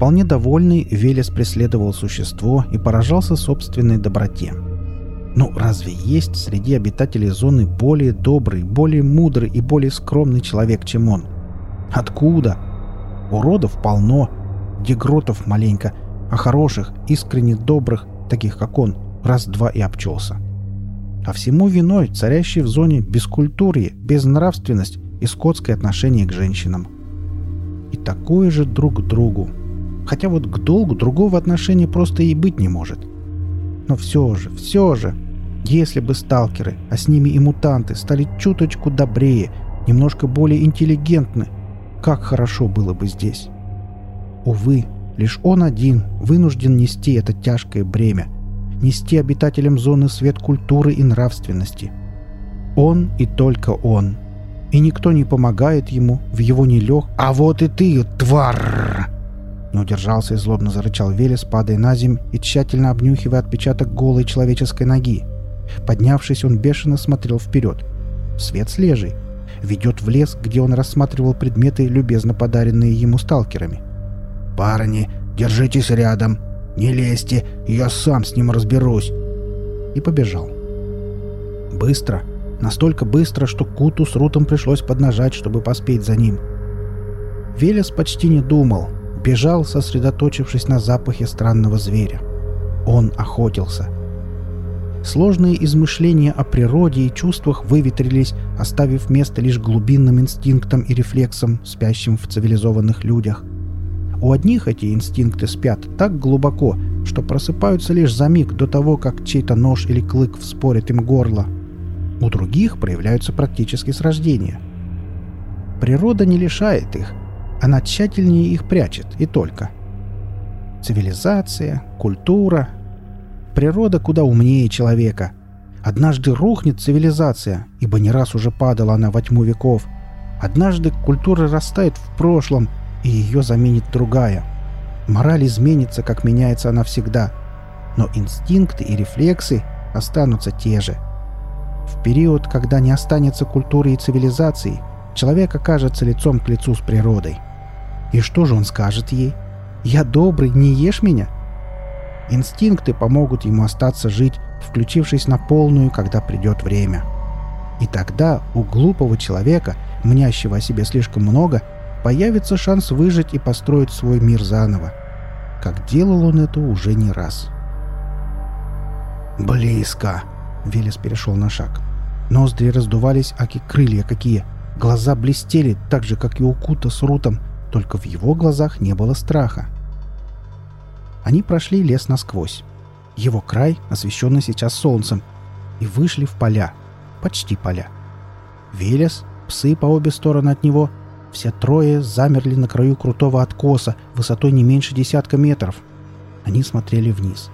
Вполне довольный, Велес преследовал существо и поражался собственной доброте. Ну, разве есть среди обитателей зоны более добрый, более мудрый и более скромный человек, чем он? Откуда? Уродов полно, дегротов маленько, а хороших, искренне добрых, таких как он, раз-два и обчелся. А всему виной царящий в зоне бескультурье, безнравственность и скотское отношение к женщинам. И такое же друг к другу. Хотя вот к долгу другого отношения просто и быть не может. Но все же, все же, если бы сталкеры, а с ними и мутанты, стали чуточку добрее, немножко более интеллигентны, как хорошо было бы здесь. Увы, лишь он один вынужден нести это тяжкое бремя, нести обитателям зоны свет культуры и нравственности. Он и только он. И никто не помогает ему в его нелег... «А вот и ты, тварь!» Не удержался и злобно зарычал Велес, падая на земь и тщательно обнюхивая отпечаток голой человеческой ноги. Поднявшись, он бешено смотрел вперед. Свет слежий. Ведет в лес, где он рассматривал предметы, любезно подаренные ему сталкерами. «Парни, держитесь рядом! Не лезьте, я сам с ним разберусь!» И побежал. Быстро. Настолько быстро, что Куту с Рутом пришлось поднажать, чтобы поспеть за ним. Велес почти не думал. Бежал, сосредоточившись на запахе странного зверя. Он охотился — Сложные измышления о природе и чувствах выветрились, оставив место лишь глубинным инстинктам и рефлексам, спящим в цивилизованных людях. У одних эти инстинкты спят так глубоко, что просыпаются лишь за миг до того, как чей-то нож или клык вспорит им горло. У других проявляются практически с рождения. Природа не лишает их, она тщательнее их прячет, и только. Цивилизация, культура, Природа куда умнее человека. Однажды рухнет цивилизация, ибо не раз уже падала она во тьму веков. Однажды культура растает в прошлом, и ее заменит другая. Мораль изменится, как меняется она всегда. Но инстинкты и рефлексы останутся те же. В период, когда не останется культуры и цивилизации, человек окажется лицом к лицу с природой. И что же он скажет ей? «Я добрый, не ешь меня?» Инстинкты помогут ему остаться жить, включившись на полную, когда придет время. И тогда у глупого человека, мнящего о себе слишком много, появится шанс выжить и построить свой мир заново. Как делал он это уже не раз. «Близко!» — Велес перешел на шаг. Ноздри раздувались, аки крылья какие. Глаза блестели, так же, как и у Кута с Рутом, только в его глазах не было страха. Они прошли лес насквозь. Его край освещенный сейчас солнцем. И вышли в поля. Почти поля. Велес, псы по обе стороны от него, все трое замерли на краю крутого откоса высотой не меньше десятка метров. Они смотрели вниз.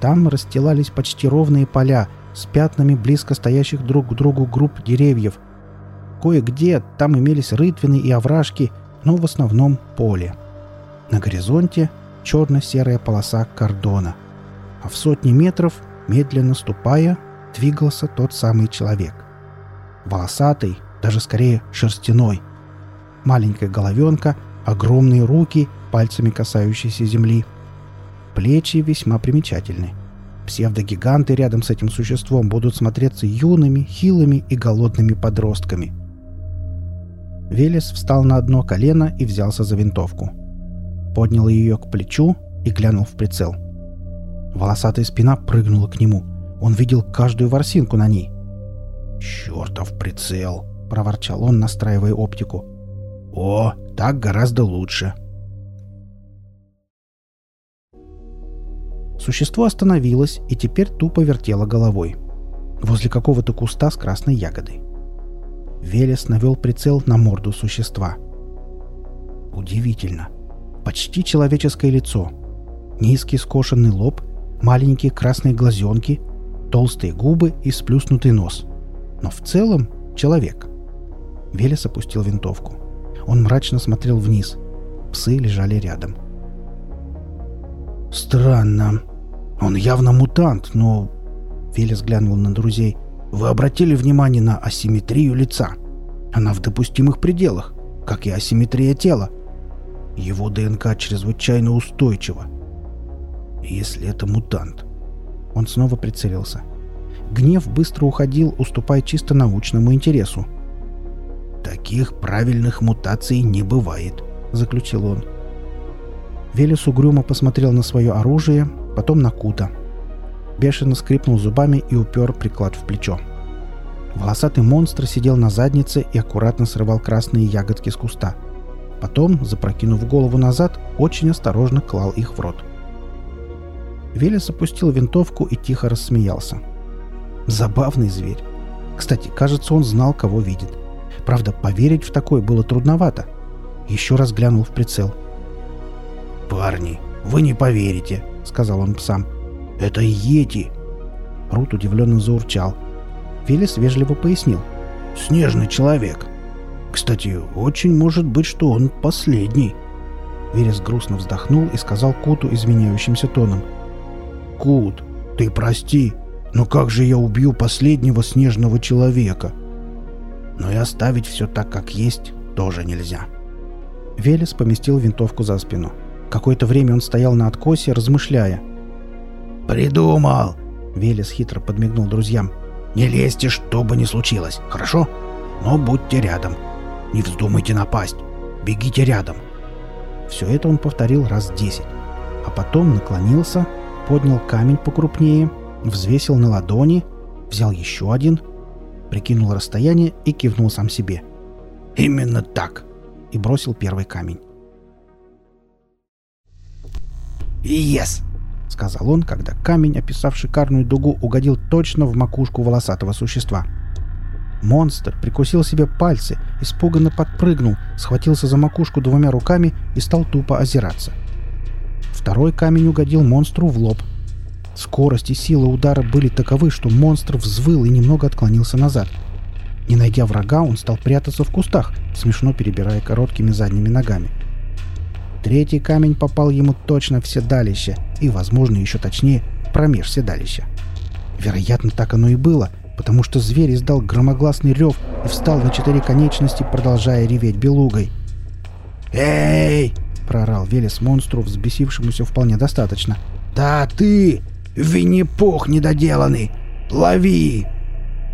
Там расстилались почти ровные поля с пятнами близко стоящих друг к другу групп деревьев. Кое-где там имелись рытвины и овражки, но в основном поле. На горизонте черно-серая полоса кордона. А в сотни метров, медленно ступая, двигался тот самый человек. Волосатый, даже скорее шерстяной. Маленькая головенка, огромные руки, пальцами касающиеся земли. Плечи весьма примечательны. Псевдогиганты рядом с этим существом будут смотреться юными, хилыми и голодными подростками. Велес встал на одно колено и взялся за винтовку поднял ее к плечу и глянул в прицел. Волосатая спина прыгнула к нему. Он видел каждую ворсинку на ней. «Чертов прицел!» — проворчал он, настраивая оптику. «О, так гораздо лучше!» Существо остановилось и теперь тупо вертело головой. Возле какого-то куста с красной ягодой. Велес навел прицел на морду существа. Удивительно почти человеческое лицо. Низкий скошенный лоб, маленькие красные глазенки, толстые губы и сплюснутый нос. Но в целом человек. Велес опустил винтовку. Он мрачно смотрел вниз. Псы лежали рядом. «Странно. Он явно мутант, но...» Велес глянул на друзей. «Вы обратили внимание на асимметрию лица? Она в допустимых пределах, как и асимметрия тела. Его ДНК чрезвычайно устойчива. Если это мутант. Он снова прицелился. Гнев быстро уходил, уступая чисто научному интересу. «Таких правильных мутаций не бывает», — заключил он. Велес угрюмо посмотрел на свое оружие, потом на Кута. Бешено скрипнул зубами и упер приклад в плечо. Волосатый монстр сидел на заднице и аккуратно срывал красные ягодки с куста. Потом, запрокинув голову назад, очень осторожно клал их в рот. Велес опустил винтовку и тихо рассмеялся. Забавный зверь. Кстати, кажется, он знал, кого видит. Правда, поверить в такое было трудновато. Еще раз глянул в прицел. «Парни, вы не поверите», — сказал он псам. «Это Йети!» Рут удивленно заурчал. Велес вежливо пояснил. «Снежный человек. Кстати, очень может быть, что он последний». Велес грустно вздохнул и сказал Куту изменяющимся тоном. «Кут, ты прости, но как же я убью последнего снежного человека?» Но и оставить все так, как есть, тоже нельзя. Велес поместил винтовку за спину. Какое-то время он стоял на откосе, размышляя. «Придумал!» — Велес хитро подмигнул друзьям. «Не лезьте, что бы ни случилось, хорошо? Но будьте рядом. Не вздумайте напасть. Бегите рядом». Все это он повторил раз десять. А потом наклонился, поднял камень покрупнее, взвесил на ладони, взял еще один, прикинул расстояние и кивнул сам себе. «Именно так!» и бросил первый камень. «Ес!» — сказал он, когда камень, описав шикарную дугу, угодил точно в макушку волосатого существа. Монстр прикусил себе пальцы, испуганно подпрыгнул, схватился за макушку двумя руками и стал тупо озираться. Второй камень угодил монстру в лоб. Скорость и сила удара были таковы, что монстр взвыл и немного отклонился назад. Не найдя врага, он стал прятаться в кустах, смешно перебирая короткими задними ногами. Третий камень попал ему точно в седалище и, возможно, еще точнее, промеж седалища. Вероятно, так оно и было, потому что зверь издал громогласный рев и встал на четыре конечности, продолжая реветь белугой. «Эй!» — прорал Велес монстру, взбесившемуся вполне достаточно. «Да ты! Винни-Пух недоделанный! Лови!»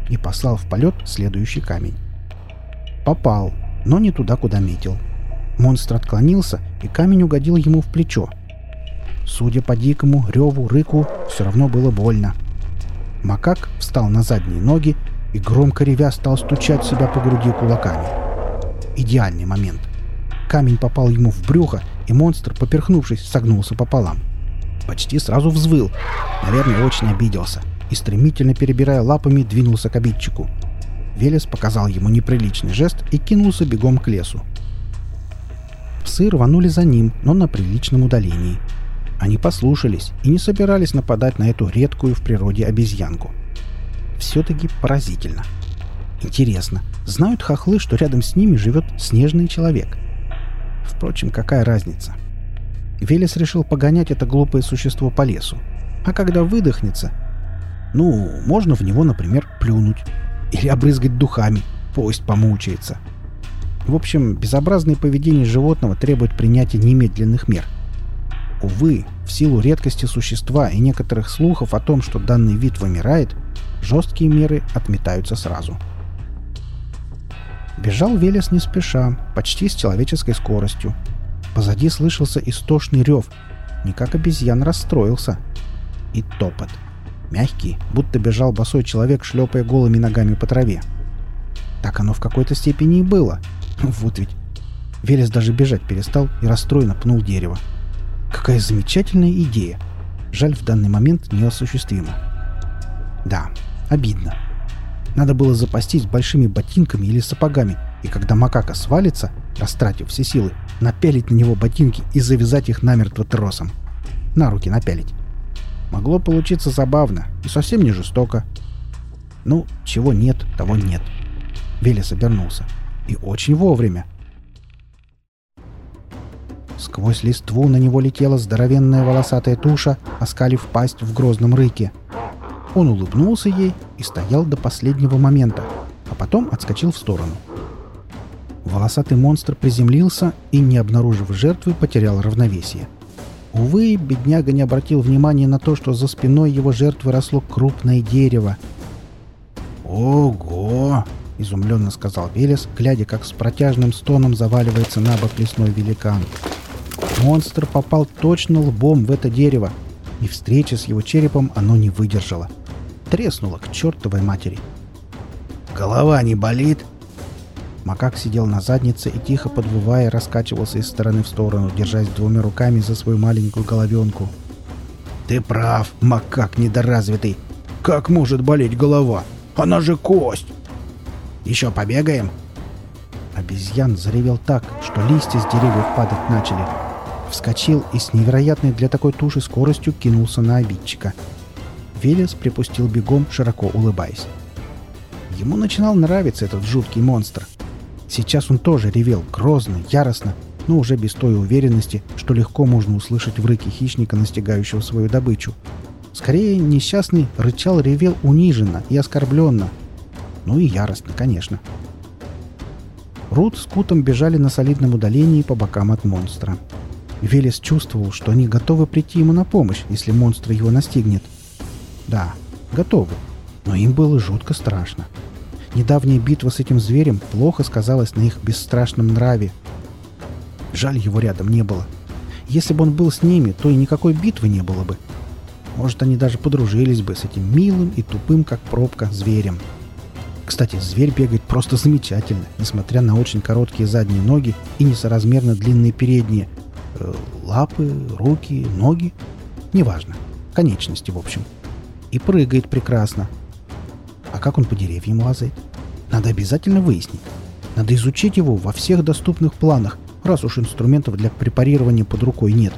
И послал в полет следующий камень. Попал, но не туда, куда метил. Монстр отклонился, и камень угодил ему в плечо. Судя по дикому реву, рыку, все равно было больно. Макак встал на задние ноги и громко ревя стал стучать себя по груди кулаками. Идеальный момент. Камень попал ему в брюхо, и монстр, поперхнувшись, согнулся пополам. Почти сразу взвыл. Наверное, очень обиделся. И стремительно перебирая лапами, двинулся к обидчику. Велес показал ему неприличный жест и кинулся бегом к лесу. Псы рванули за ним, но на приличном удалении. Они послушались и не собирались нападать на эту редкую в природе обезьянку. Все-таки поразительно. Интересно, знают хохлы, что рядом с ними живет снежный человек? Впрочем, какая разница? Велес решил погонять это глупое существо по лесу. А когда выдохнется, ну, можно в него, например, плюнуть. Или обрызгать духами. Пусть помучается. — в общем, безобразное поведение животного требует принятия немедленных мер. Увы, в силу редкости существа и некоторых слухов о том, что данный вид вымирает, жесткие меры отметаются сразу. Бежал Велес не спеша, почти с человеческой скоростью. Позади слышался истошный рев. Не как обезьян расстроился. И топот. Мягкий, будто бежал босой человек, шлепая голыми ногами по траве. Так оно в какой-то степени и было — вот ведь. Велес даже бежать перестал и расстроенно пнул дерево. Какая замечательная идея. Жаль, в данный момент неосуществима. Да, обидно. Надо было запастись большими ботинками или сапогами, и когда макака свалится, растратив все силы, напялить на него ботинки и завязать их намертво тросом. На руки напялить. Могло получиться забавно и совсем не жестоко. Ну, чего нет, того нет. Велес обернулся. И очень вовремя. Сквозь листву на него летела здоровенная волосатая туша, оскалив пасть в грозном рыке. Он улыбнулся ей и стоял до последнего момента, а потом отскочил в сторону. Волосатый монстр приземлился и, не обнаружив жертвы, потерял равновесие. Увы, бедняга не обратил внимания на то, что за спиной его жертвы росло крупное дерево. «Ого!» — изумленно сказал Велес, глядя, как с протяжным стоном заваливается на бок лесной великан. Монстр попал точно лбом в это дерево, и встреча с его черепом оно не выдержало. Треснуло к чертовой матери. «Голова не болит?» Макак сидел на заднице и, тихо подвывая, раскачивался из стороны в сторону, держась двумя руками за свою маленькую головенку. «Ты прав, макак недоразвитый! Как может болеть голова? Она же кость!» «Еще побегаем?» Обезьян заревел так, что листья с деревьев падать начали. Вскочил и с невероятной для такой туши скоростью кинулся на обидчика. Велес припустил бегом, широко улыбаясь. Ему начинал нравиться этот жуткий монстр. Сейчас он тоже ревел, грозно, яростно, но уже без той уверенности, что легко можно услышать в рыке хищника, настигающего свою добычу. Скорее, несчастный рычал ревел униженно и оскорбленно. Ну и яростно, конечно. Рут с Кутом бежали на солидном удалении по бокам от монстра. Велес чувствовал, что они готовы прийти ему на помощь, если монстр его настигнет. Да, готовы. Но им было жутко страшно. Недавняя битва с этим зверем плохо сказалась на их бесстрашном нраве. Жаль, его рядом не было. Если бы он был с ними, то и никакой битвы не было бы. Может, они даже подружились бы с этим милым и тупым, как пробка, зверем. Кстати, зверь бегает просто замечательно, несмотря на очень короткие задние ноги и несоразмерно длинные передние. Э, лапы, руки, ноги. Неважно. Конечности, в общем. И прыгает прекрасно. А как он по деревьям лазает? Надо обязательно выяснить. Надо изучить его во всех доступных планах, раз уж инструментов для препарирования под рукой нет.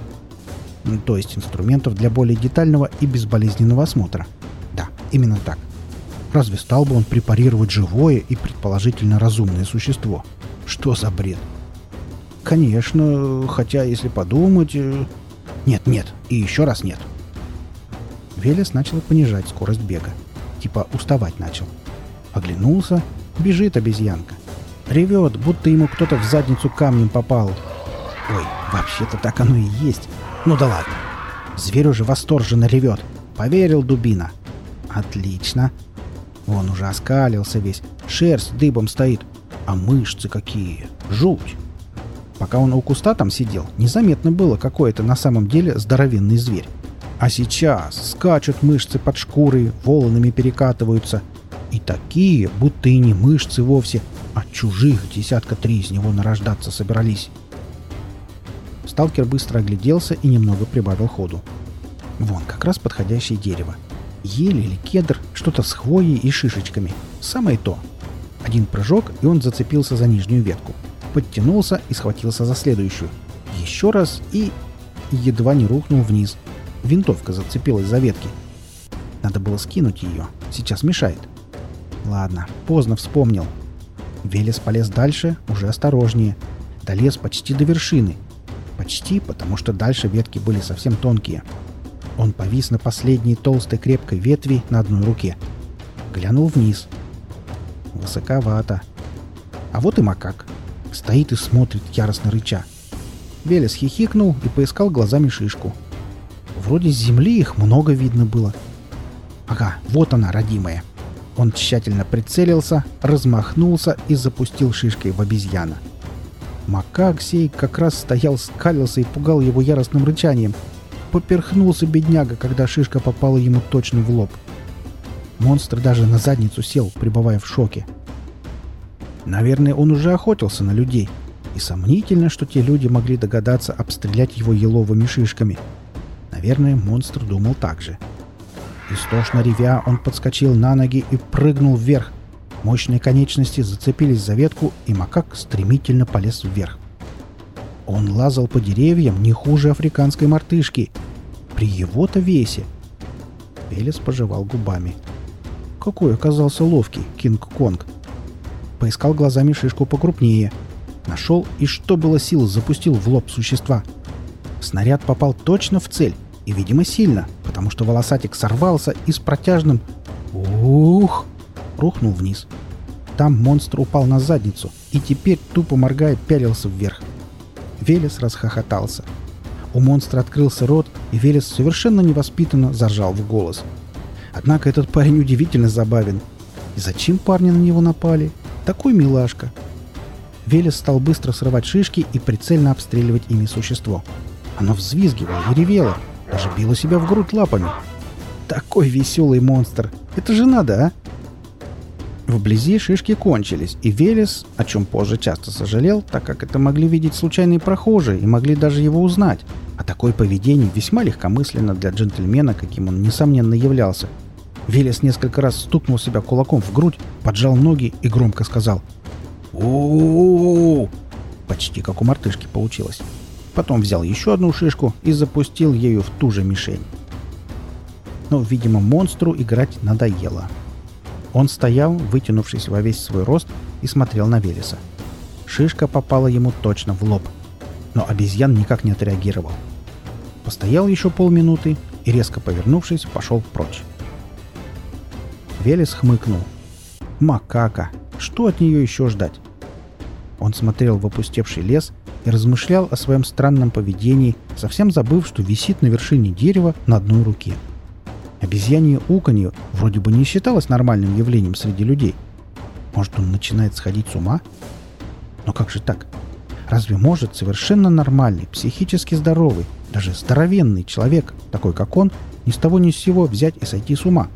То есть инструментов для более детального и безболезненного осмотра. Да, именно так. Разве стал бы он препарировать живое и предположительно разумное существо? Что за бред? Конечно, хотя, если подумать... Э, нет, нет, и еще раз нет. Велес начал понижать скорость бега типа уставать начал. Оглянулся, бежит обезьянка. Ревет, будто ему кто-то в задницу камнем попал. Ой, вообще-то так оно и есть. Ну да ладно. Зверь уже восторженно ревет. Поверил дубина. Отлично. Он уже оскалился весь. Шерсть дыбом стоит. А мышцы какие. Жуть. Пока он у куста там сидел, незаметно было, какой это на самом деле здоровенный зверь. А сейчас скачут мышцы под шкурой, волнами перекатываются. И такие, будто и не мышцы вовсе, а чужих десятка три из него нарождаться собирались. Сталкер быстро огляделся и немного прибавил ходу. Вон, как раз подходящее дерево. Ель или кедр, что-то с хвоей и шишечками. Самое то. Один прыжок, и он зацепился за нижнюю ветку. Подтянулся и схватился за следующую. Еще раз и... едва не рухнул вниз, Винтовка зацепилась за ветки. Надо было скинуть ее. Сейчас мешает. Ладно, поздно вспомнил. Велес полез дальше, уже осторожнее. Долез почти до вершины. Почти, потому что дальше ветки были совсем тонкие. Он повис на последней толстой крепкой ветви на одной руке. Глянул вниз. Высоковато. А вот и макак. Стоит и смотрит, яростно рыча. Велес хихикнул и поискал глазами шишку. Вроде с земли их много видно было. Ага, вот она, родимая. Он тщательно прицелился, размахнулся и запустил шишкой в обезьяна. Макак сей как раз стоял, скалился и пугал его яростным рычанием. Поперхнулся бедняга, когда шишка попала ему точно в лоб. Монстр даже на задницу сел, пребывая в шоке. Наверное, он уже охотился на людей. И сомнительно, что те люди могли догадаться обстрелять его еловыми шишками — Наверное, монстр думал так же. Истошно ревя, он подскочил на ноги и прыгнул вверх. Мощные конечности зацепились за ветку, и макак стремительно полез вверх. Он лазал по деревьям не хуже африканской мартышки. При его-то весе. Велес пожевал губами. Какой оказался ловкий Кинг-Конг. Поискал глазами шишку покрупнее. Нашел и, что было сил, запустил в лоб существа. Снаряд попал точно в цель, и, видимо, сильно, потому что волосатик сорвался и с протяжным «Ух!» рухнул вниз. Там монстр упал на задницу и теперь, тупо моргая, пялился вверх. Велес расхохотался. У монстра открылся рот, и Велес совершенно невоспитанно заржал в голос. Однако этот парень удивительно забавен. И зачем парни на него напали? Такой милашка. Велес стал быстро срывать шишки и прицельно обстреливать ими существо. Оно взвизгивало и ревело, даже било себя в грудь лапами. Такой веселый монстр! Это же надо, а? Вблизи шишки кончились, и Велес, о чем позже часто сожалел, так как это могли видеть случайные прохожие и могли даже его узнать. А такое поведение весьма легкомысленно для джентльмена, каким он несомненно являлся. Велес несколько раз стукнул себя кулаком в грудь, поджал ноги и громко сказал у Почти как у мартышки получилось. Потом взял еще одну шишку и запустил ею в ту же мишень. Но, видимо, монстру играть надоело. Он стоял, вытянувшись во весь свой рост, и смотрел на Велеса. Шишка попала ему точно в лоб. Но обезьян никак не отреагировал. Постоял еще полминуты и, резко повернувшись, пошел прочь. Велес хмыкнул. «Макака! Что от нее еще ждать?» Он смотрел в опустевший лес и размышлял о своем странном поведении, совсем забыв, что висит на вершине дерева на одной руке – Обезьянье уканье вроде бы не считалось нормальным явлением среди людей. Может, он начинает сходить с ума? Но как же так? Разве может совершенно нормальный, психически здоровый, даже здоровенный человек, такой как он, ни с того ни с сего взять и сойти с ума?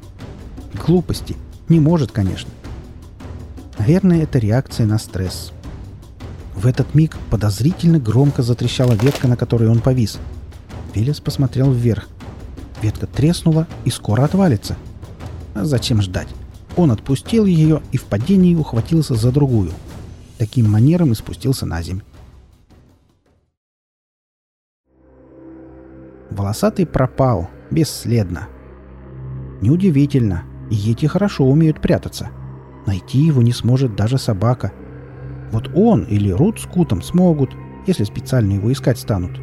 Глупости. Не может, конечно. Наверное, это реакция на стресс. В этот миг подозрительно громко затрещала ветка, на которой он повис. Велес посмотрел вверх – Ветка треснула и скоро отвалится. А зачем ждать? Он отпустил ее и в падении ухватился за другую. Таким манером и спустился на землю. Волосатый пропал, бесследно. Неудивительно, Йети хорошо умеют прятаться. Найти его не сможет даже собака. Вот он или Рут с Кутом смогут, если специально его искать станут.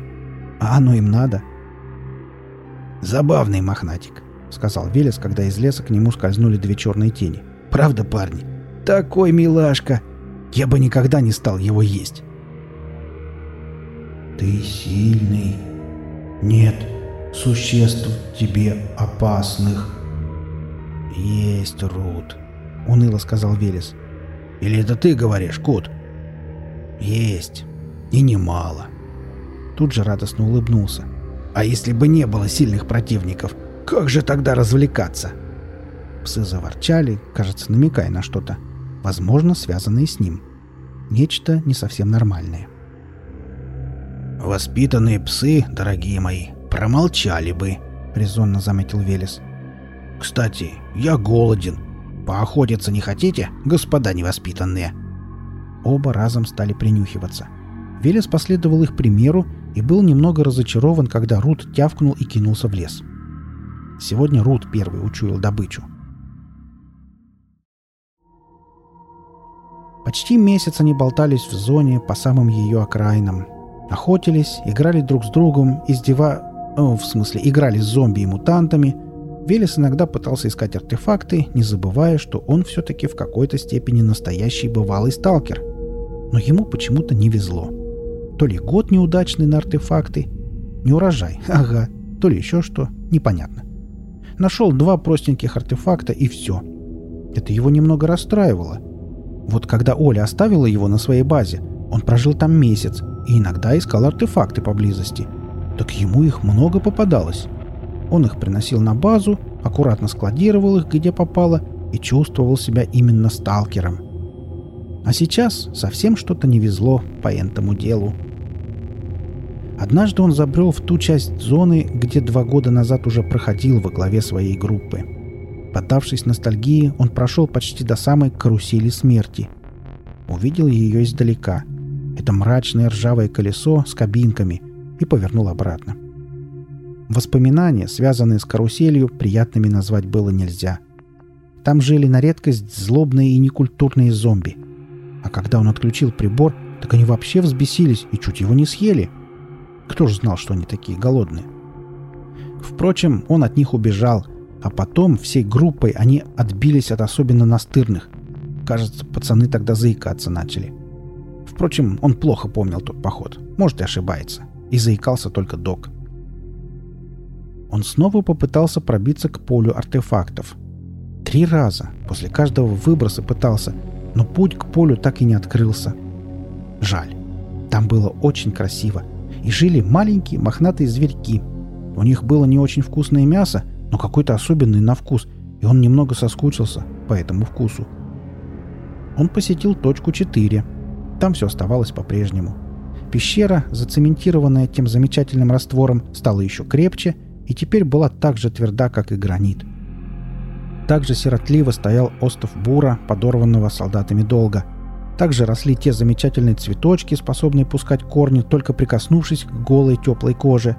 А оно им надо — «Забавный мохнатик», — сказал Велес, когда из леса к нему скользнули две черные тени. «Правда, парни? Такой милашка! Я бы никогда не стал его есть!» «Ты сильный. Нет существ тебе опасных». «Есть, Рут», — уныло сказал Велес. «Или это ты говоришь, Кот?» «Есть. И немало». Тут же радостно улыбнулся. А если бы не было сильных противников, как же тогда развлекаться? Псы заворчали, кажется, намекая на что-то, возможно, связанное с ним. Нечто не совсем нормальное. «Воспитанные псы, дорогие мои, промолчали бы», — резонно заметил Велес. «Кстати, я голоден. Поохотиться не хотите, господа невоспитанные?» Оба разом стали принюхиваться. Велес последовал их примеру и был немного разочарован, когда Рут тявкнул и кинулся в лес. Сегодня Рут первый учуял добычу. Почти месяц они болтались в зоне по самым ее окраинам. Охотились, играли друг с другом, издева... О, в смысле, играли с зомби и мутантами. Велес иногда пытался искать артефакты, не забывая, что он все-таки в какой-то степени настоящий бывалый сталкер. Но ему почему-то не везло. То ли год неудачный на артефакты, не урожай, ага, то ли еще что, непонятно. Нашел два простеньких артефакта и все. Это его немного расстраивало. Вот когда Оля оставила его на своей базе, он прожил там месяц и иногда искал артефакты поблизости. Так ему их много попадалось. Он их приносил на базу, аккуратно складировал их где попало и чувствовал себя именно сталкером. А сейчас совсем что-то не везло по этому делу. Однажды он забрел в ту часть зоны, где два года назад уже проходил во главе своей группы. Поддавшись ностальгии, он прошел почти до самой карусели смерти. Увидел ее издалека. Это мрачное ржавое колесо с кабинками и повернул обратно. Воспоминания, связанные с каруселью, приятными назвать было нельзя. Там жили на редкость злобные и некультурные зомби. А когда он отключил прибор, так они вообще взбесились и чуть его не съели – кто же знал, что они такие голодные? Впрочем, он от них убежал, а потом всей группой они отбились от особенно настырных. Кажется, пацаны тогда заикаться начали. Впрочем, он плохо помнил тот поход. Может, и ошибается. И заикался только док. Он снова попытался пробиться к полю артефактов. Три раза после каждого выброса пытался, но путь к полю так и не открылся. Жаль. Там было очень красиво. И жили маленькие мохнатые зверьки. У них было не очень вкусное мясо, но какой-то особенный на вкус, и он немного соскучился по этому вкусу. Он посетил точку 4. Там все оставалось по-прежнему. Пещера, зацементированная тем замечательным раствором, стала еще крепче и теперь была так же тверда, как и гранит. Также сиротливо стоял остов бура, подорванного солдатами долго. Также росли те замечательные цветочки, способные пускать корни, только прикоснувшись к голой теплой коже.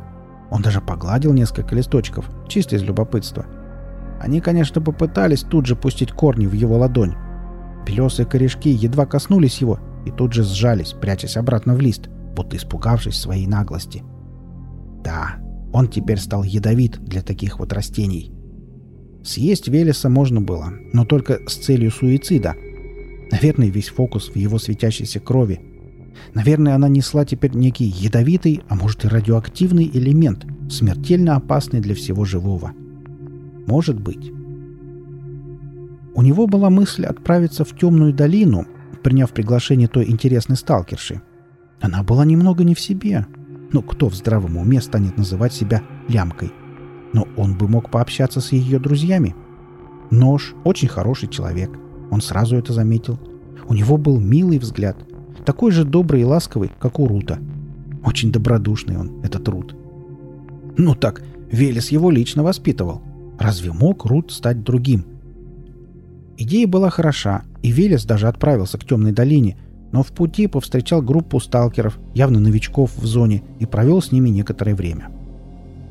Он даже погладил несколько листочков, чисто из любопытства. Они, конечно, попытались тут же пустить корни в его ладонь. Белесые корешки едва коснулись его и тут же сжались, прячась обратно в лист, будто испугавшись своей наглости. Да, он теперь стал ядовит для таких вот растений. Съесть Велеса можно было, но только с целью суицида. Наверное, весь фокус в его светящейся крови. Наверное, она несла теперь некий ядовитый, а может и радиоактивный элемент, смертельно опасный для всего живого. Может быть. У него была мысль отправиться в темную долину, приняв приглашение той интересной сталкерши. Она была немного не в себе, ну, кто в здравом уме станет называть себя лямкой? Но он бы мог пообщаться с ее друзьями. Нож – очень хороший человек. Он сразу это заметил. У него был милый взгляд. Такой же добрый и ласковый, как у Рута. Очень добродушный он, этот Рут. Ну так, Велес его лично воспитывал. Разве мог Рут стать другим? Идея была хороша, и Велес даже отправился к темной долине – но в пути повстречал группу сталкеров, явно новичков в зоне, и провел с ними некоторое время.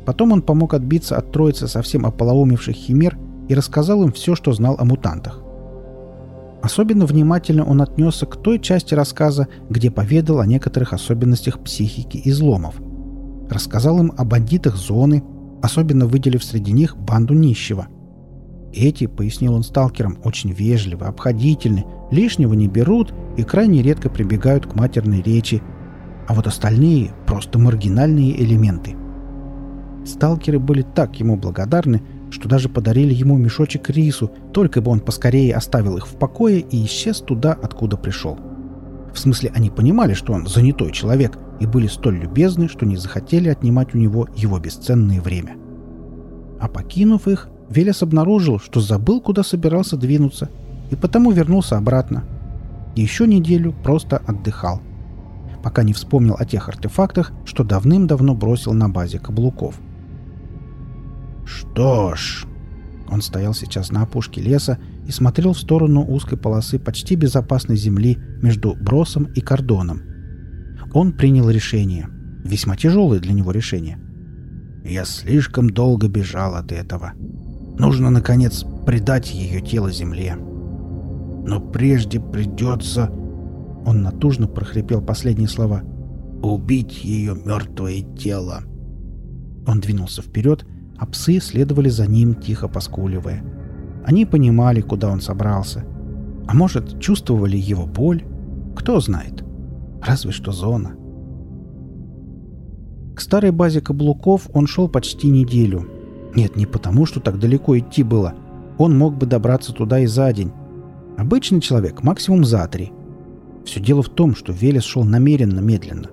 Потом он помог отбиться от троицы совсем ополоумевших химер и рассказал им все, что знал о мутантах. Особенно внимательно он отнесся к той части рассказа, где поведал о некоторых особенностях психики изломов. Рассказал им о бандитах зоны, особенно выделив среди них банду нищего – эти, пояснил он сталкерам, очень вежливы, обходительны, лишнего не берут и крайне редко прибегают к матерной речи, а вот остальные — просто маргинальные элементы. Сталкеры были так ему благодарны, что даже подарили ему мешочек рису, только бы он поскорее оставил их в покое и исчез туда, откуда пришел. В смысле, они понимали, что он занятой человек, и были столь любезны, что не захотели отнимать у него его бесценное время. А покинув их, Велес обнаружил, что забыл, куда собирался двинуться, и потому вернулся обратно. Еще неделю просто отдыхал, пока не вспомнил о тех артефактах, что давным-давно бросил на базе каблуков. «Что ж...» Он стоял сейчас на опушке леса и смотрел в сторону узкой полосы почти безопасной земли между бросом и кордоном. Он принял решение. Весьма тяжелое для него решение. «Я слишком долго бежал от этого. Нужно, наконец, предать ее тело земле. Но прежде придется... Он натужно прохрипел последние слова. «Убить ее мертвое тело!» Он двинулся вперед, а псы следовали за ним, тихо поскуливая. Они понимали, куда он собрался. А может, чувствовали его боль? Кто знает. Разве что зона. К старой базе каблуков он шел почти неделю, нет, не потому, что так далеко идти было. Он мог бы добраться туда и за день. Обычный человек максимум за три. Все дело в том, что Велес шел намеренно медленно.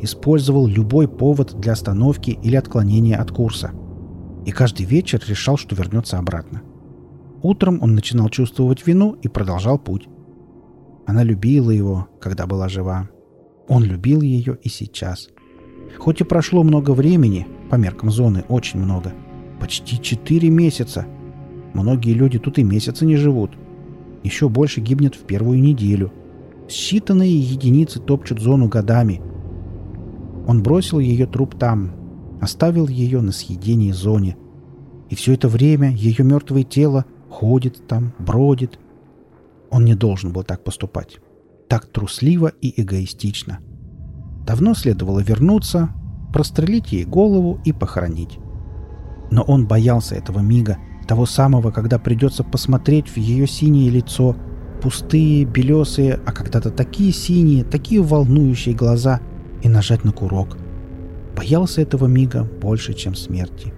Использовал любой повод для остановки или отклонения от курса. И каждый вечер решал, что вернется обратно. Утром он начинал чувствовать вину и продолжал путь. Она любила его, когда была жива. Он любил ее и сейчас. Хоть и прошло много времени, по меркам зоны очень много – Почти четыре месяца. Многие люди тут и месяца не живут. Еще больше гибнет в первую неделю. Считанные единицы топчут зону годами. Он бросил ее труп там, оставил ее на съедении зоне. И все это время ее мертвое тело ходит там, бродит. Он не должен был так поступать. Так трусливо и эгоистично. Давно следовало вернуться, прострелить ей голову и похоронить. Но он боялся этого мига, того самого, когда придется посмотреть в ее синее лицо, пустые, белесые, а когда-то такие синие, такие волнующие глаза, и нажать на курок. Боялся этого мига больше, чем смерти.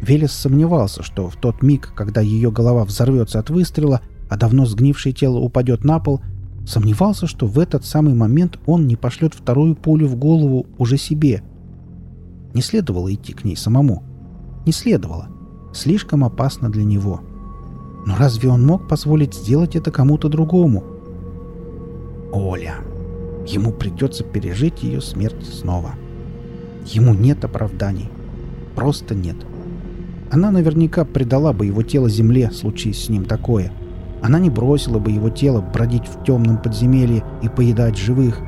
Велес сомневался, что в тот миг, когда ее голова взорвется от выстрела, а давно сгнившее тело упадет на пол, сомневался, что в этот самый момент он не пошлет вторую пулю в голову уже себе. Не следовало идти к ней самому. Не следовало. Слишком опасно для него. — но разве он мог позволить сделать это кому-то другому? Оля. Ему придется пережить ее смерть снова. Ему нет оправданий. Просто нет. Она наверняка предала бы его тело земле, случись с ним такое. Она не бросила бы его тело бродить в темном подземелье и поедать живых.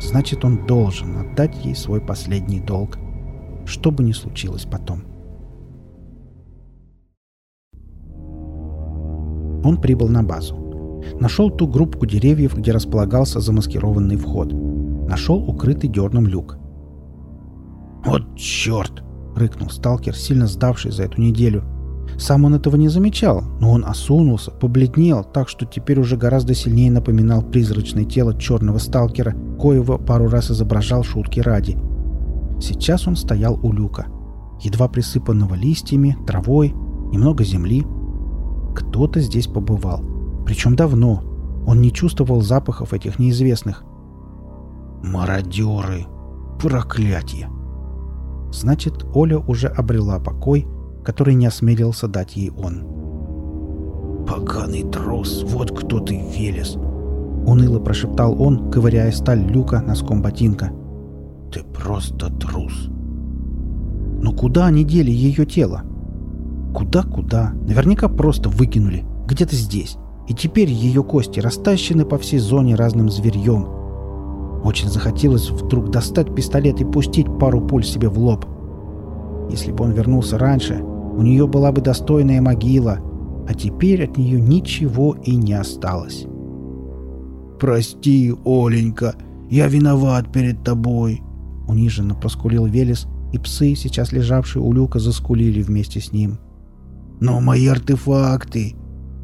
Значит, он должен отдать ей свой последний долг, что бы ни случилось потом. Он прибыл на базу. Нашел ту группку деревьев, где располагался замаскированный вход. Нашел укрытый дерном люк. «Вот черт!» — рыкнул сталкер, сильно сдавший за эту неделю. Сам он этого не замечал, но он осунулся, побледнел, так что теперь уже гораздо сильнее напоминал призрачное тело черного сталкера, коего пару раз изображал шутки ради. Сейчас он стоял у люка, едва присыпанного листьями, травой, немного земли — кто-то здесь побывал. Причем давно. Он не чувствовал запахов этих неизвестных. «Мародеры! Проклятие!» Значит, Оля уже обрела покой, который не осмелился дать ей он. «Поганый трус! Вот кто ты, Велес!» Уныло прошептал он, ковыряя сталь люка носком ботинка. «Ты просто трус!» Но куда они дели ее тело? Куда-куда? Наверняка просто выкинули. Где-то здесь. И теперь ее кости растащены по всей зоне разным зверьем. Очень захотелось вдруг достать пистолет и пустить пару пуль себе в лоб. Если бы он вернулся раньше, у нее была бы достойная могила, а теперь от нее ничего и не осталось. «Прости, Оленька, я виноват перед тобой», — униженно проскулил Велес, и псы, сейчас лежавшие у люка, заскулили вместе с ним. — но мои артефакты...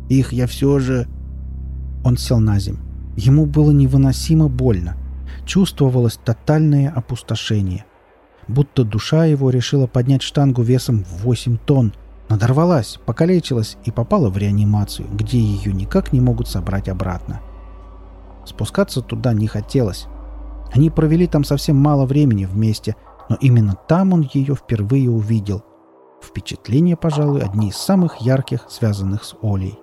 Их я все же... Он сел на землю. Ему было невыносимо больно. Чувствовалось тотальное опустошение. Будто душа его решила поднять штангу весом в 8 тонн, надорвалась, покалечилась и попала в реанимацию, где ее никак не могут собрать обратно. Спускаться туда не хотелось. Они провели там совсем мало времени вместе, но именно там он ее впервые увидел — Впечатления, пожалуй, одни из самых ярких, связанных с Олей.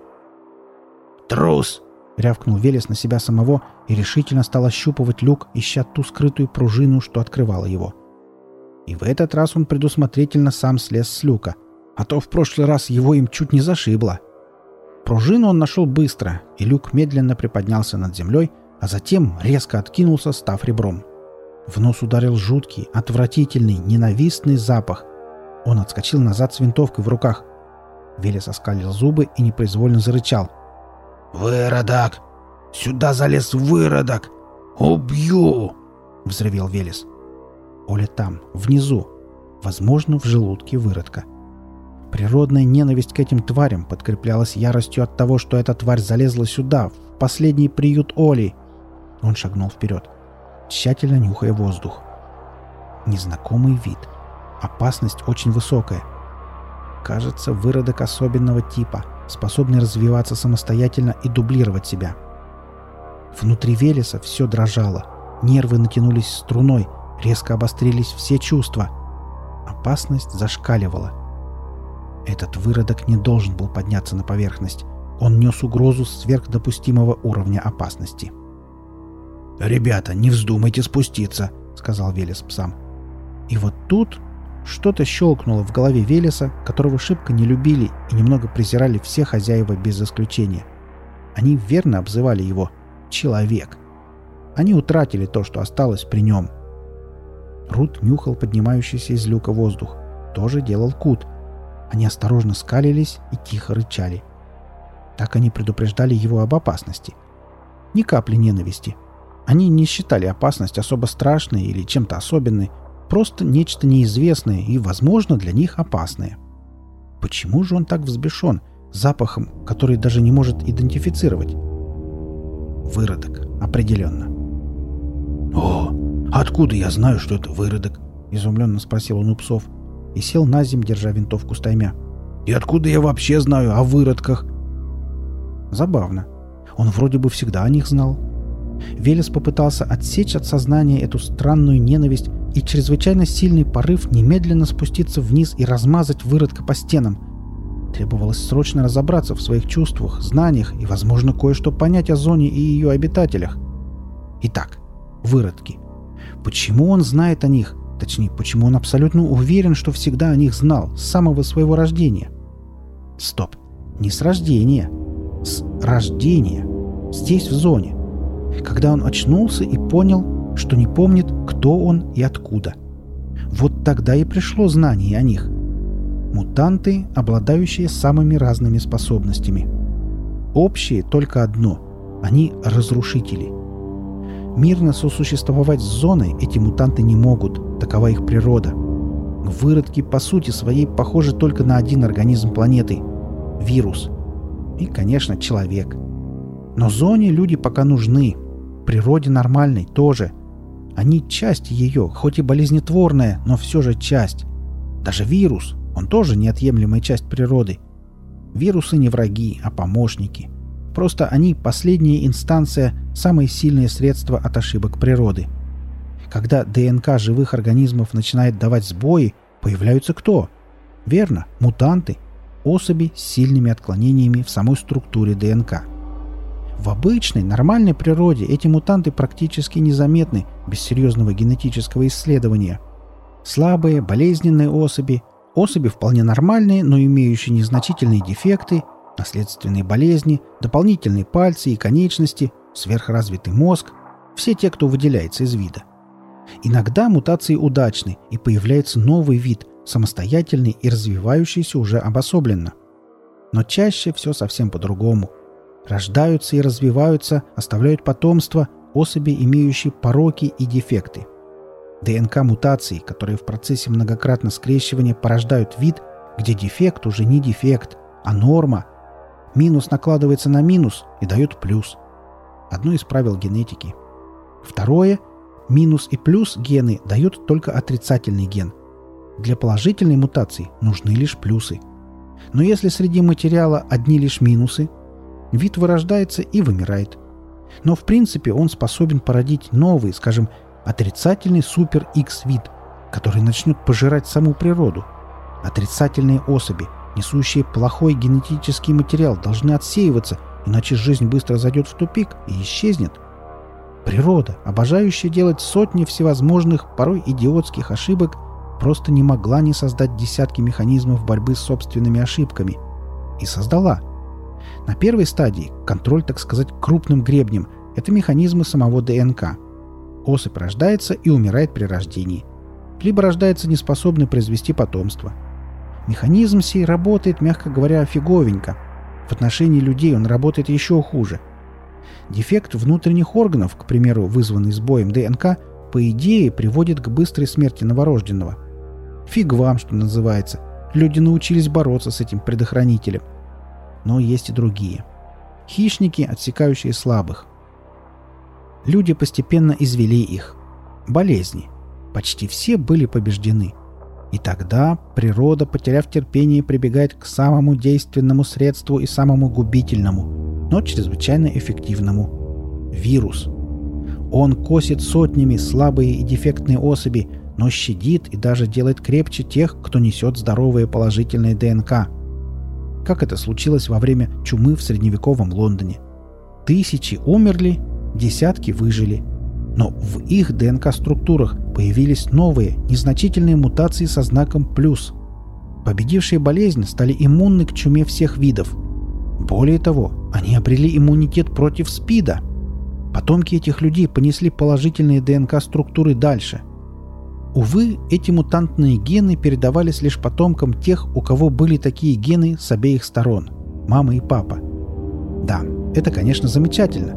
«Трус!» — рявкнул Велес на себя самого и решительно стал ощупывать люк, ища ту скрытую пружину, что открывала его. И в этот раз он предусмотрительно сам слез с люка, а то в прошлый раз его им чуть не зашибло. Пружину он нашел быстро, и люк медленно приподнялся над землей, а затем резко откинулся, став ребром. В нос ударил жуткий, отвратительный, ненавистный запах, он отскочил назад с винтовкой в руках. Велес оскалил зубы и непроизвольно зарычал. «Выродок! Сюда залез выродок! Убью!» — взревел Велес. Оля там, внизу. Возможно, в желудке выродка. Природная ненависть к этим тварям подкреплялась яростью от того, что эта тварь залезла сюда, в последний приют Оли. Он шагнул вперед, тщательно нюхая воздух. Незнакомый вид — Опасность очень высокая. Кажется, выродок особенного типа, способный развиваться самостоятельно и дублировать себя. Внутри Велеса все дрожало. Нервы натянулись струной, резко обострились все чувства. Опасность зашкаливала. Этот выродок не должен был подняться на поверхность. Он нес угрозу сверхдопустимого уровня опасности. «Ребята, не вздумайте спуститься», — сказал Велес псам. И вот тут что-то щелкнуло в голове Велеса, которого шибко не любили и немного презирали все хозяева без исключения. Они верно обзывали его «человек». Они утратили то, что осталось при нем. Рут нюхал поднимающийся из люка воздух. Тоже делал Кут. Они осторожно скалились и тихо рычали. Так они предупреждали его об опасности. Ни капли ненависти. Они не считали опасность особо страшной или чем-то особенной, Просто нечто неизвестное и, возможно, для них опасное. Почему же он так взбешен? запахом, который даже не может идентифицировать. Выродок, определенно. «О, откуда я знаю, что это выродок?» — изумленно спросил он у псов и сел на земь, держа винтовку стаймя. «И откуда я вообще знаю о выродках?» Забавно. Он вроде бы всегда о них знал. Велес попытался отсечь от сознания эту странную ненависть и чрезвычайно сильный порыв немедленно спуститься вниз и размазать выродка по стенам. Требовалось срочно разобраться в своих чувствах, знаниях и, возможно, кое-что понять о зоне и ее обитателях. Итак, выродки. Почему он знает о них? Точнее, почему он абсолютно уверен, что всегда о них знал, с самого своего рождения? Стоп. Не с рождения. С рождения. Здесь, в зоне. Когда он очнулся и понял, что не помнит, кто он и откуда. Вот тогда и пришло знание о них. Мутанты, обладающие самыми разными способностями. Общее только одно – они разрушители. Мирно сосуществовать с зоной эти мутанты не могут, такова их природа. Выродки по сути своей похожи только на один организм планеты – вирус. И, конечно, человек. Но зоне люди пока нужны. Природе нормальной тоже – они часть ее, хоть и болезнетворная, но все же часть. Даже вирус, он тоже неотъемлемая часть природы. Вирусы не враги, а помощники. Просто они последняя инстанция, самое сильное средство от ошибок природы. Когда ДНК живых организмов начинает давать сбои, появляются кто? Верно, мутанты, особи с сильными отклонениями в самой структуре ДНК. В обычной, нормальной природе эти мутанты практически незаметны без серьезного генетического исследования. Слабые, болезненные особи, особи вполне нормальные, но имеющие незначительные дефекты, наследственные болезни, дополнительные пальцы и конечности, сверхразвитый мозг – все те, кто выделяется из вида. Иногда мутации удачны, и появляется новый вид, самостоятельный и развивающийся уже обособленно. Но чаще все совсем по-другому – Рождаются и развиваются, оставляют потомство, особи, имеющие пороки и дефекты. ДНК-мутации, которые в процессе многократно скрещивания порождают вид, где дефект уже не дефект, а норма. Минус накладывается на минус и дает плюс. Одно из правил генетики. Второе – минус и плюс гены дают только отрицательный ген. Для положительной мутации нужны лишь плюсы. Но если среди материала одни лишь минусы – Вид вырождается и вымирает. Но в принципе он способен породить новый, скажем, отрицательный супер-X вид, который начнет пожирать саму природу. Отрицательные особи, несущие плохой генетический материал, должны отсеиваться, иначе жизнь быстро зайдет в тупик и исчезнет. Природа, обожающая делать сотни всевозможных, порой идиотских ошибок, просто не могла не создать десятки механизмов борьбы с собственными ошибками. И создала – на первой стадии контроль, так сказать, крупным гребнем – это механизмы самого ДНК. Особь рождается и умирает при рождении. Либо рождается неспособный произвести потомство. Механизм сей работает, мягко говоря, фиговенько. В отношении людей он работает еще хуже. Дефект внутренних органов, к примеру, вызванный сбоем ДНК, по идее приводит к быстрой смерти новорожденного. Фиг вам, что называется. Люди научились бороться с этим предохранителем но есть и другие. Хищники, отсекающие слабых. Люди постепенно извели их. Болезни. Почти все были побеждены. И тогда природа, потеряв терпение, прибегает к самому действенному средству и самому губительному, но чрезвычайно эффективному – вирус. Он косит сотнями слабые и дефектные особи, но щадит и даже делает крепче тех, кто несет здоровые положительные ДНК – как это случилось во время чумы в средневековом Лондоне. Тысячи умерли, десятки выжили. Но в их ДНК-структурах появились новые, незначительные мутации со знаком «плюс». Победившие болезнь стали иммунны к чуме всех видов. Более того, они обрели иммунитет против СПИДа. Потомки этих людей понесли положительные ДНК-структуры дальше – Увы, эти мутантные гены передавались лишь потомкам тех, у кого были такие гены с обеих сторон – мама и папа. Да, это, конечно, замечательно,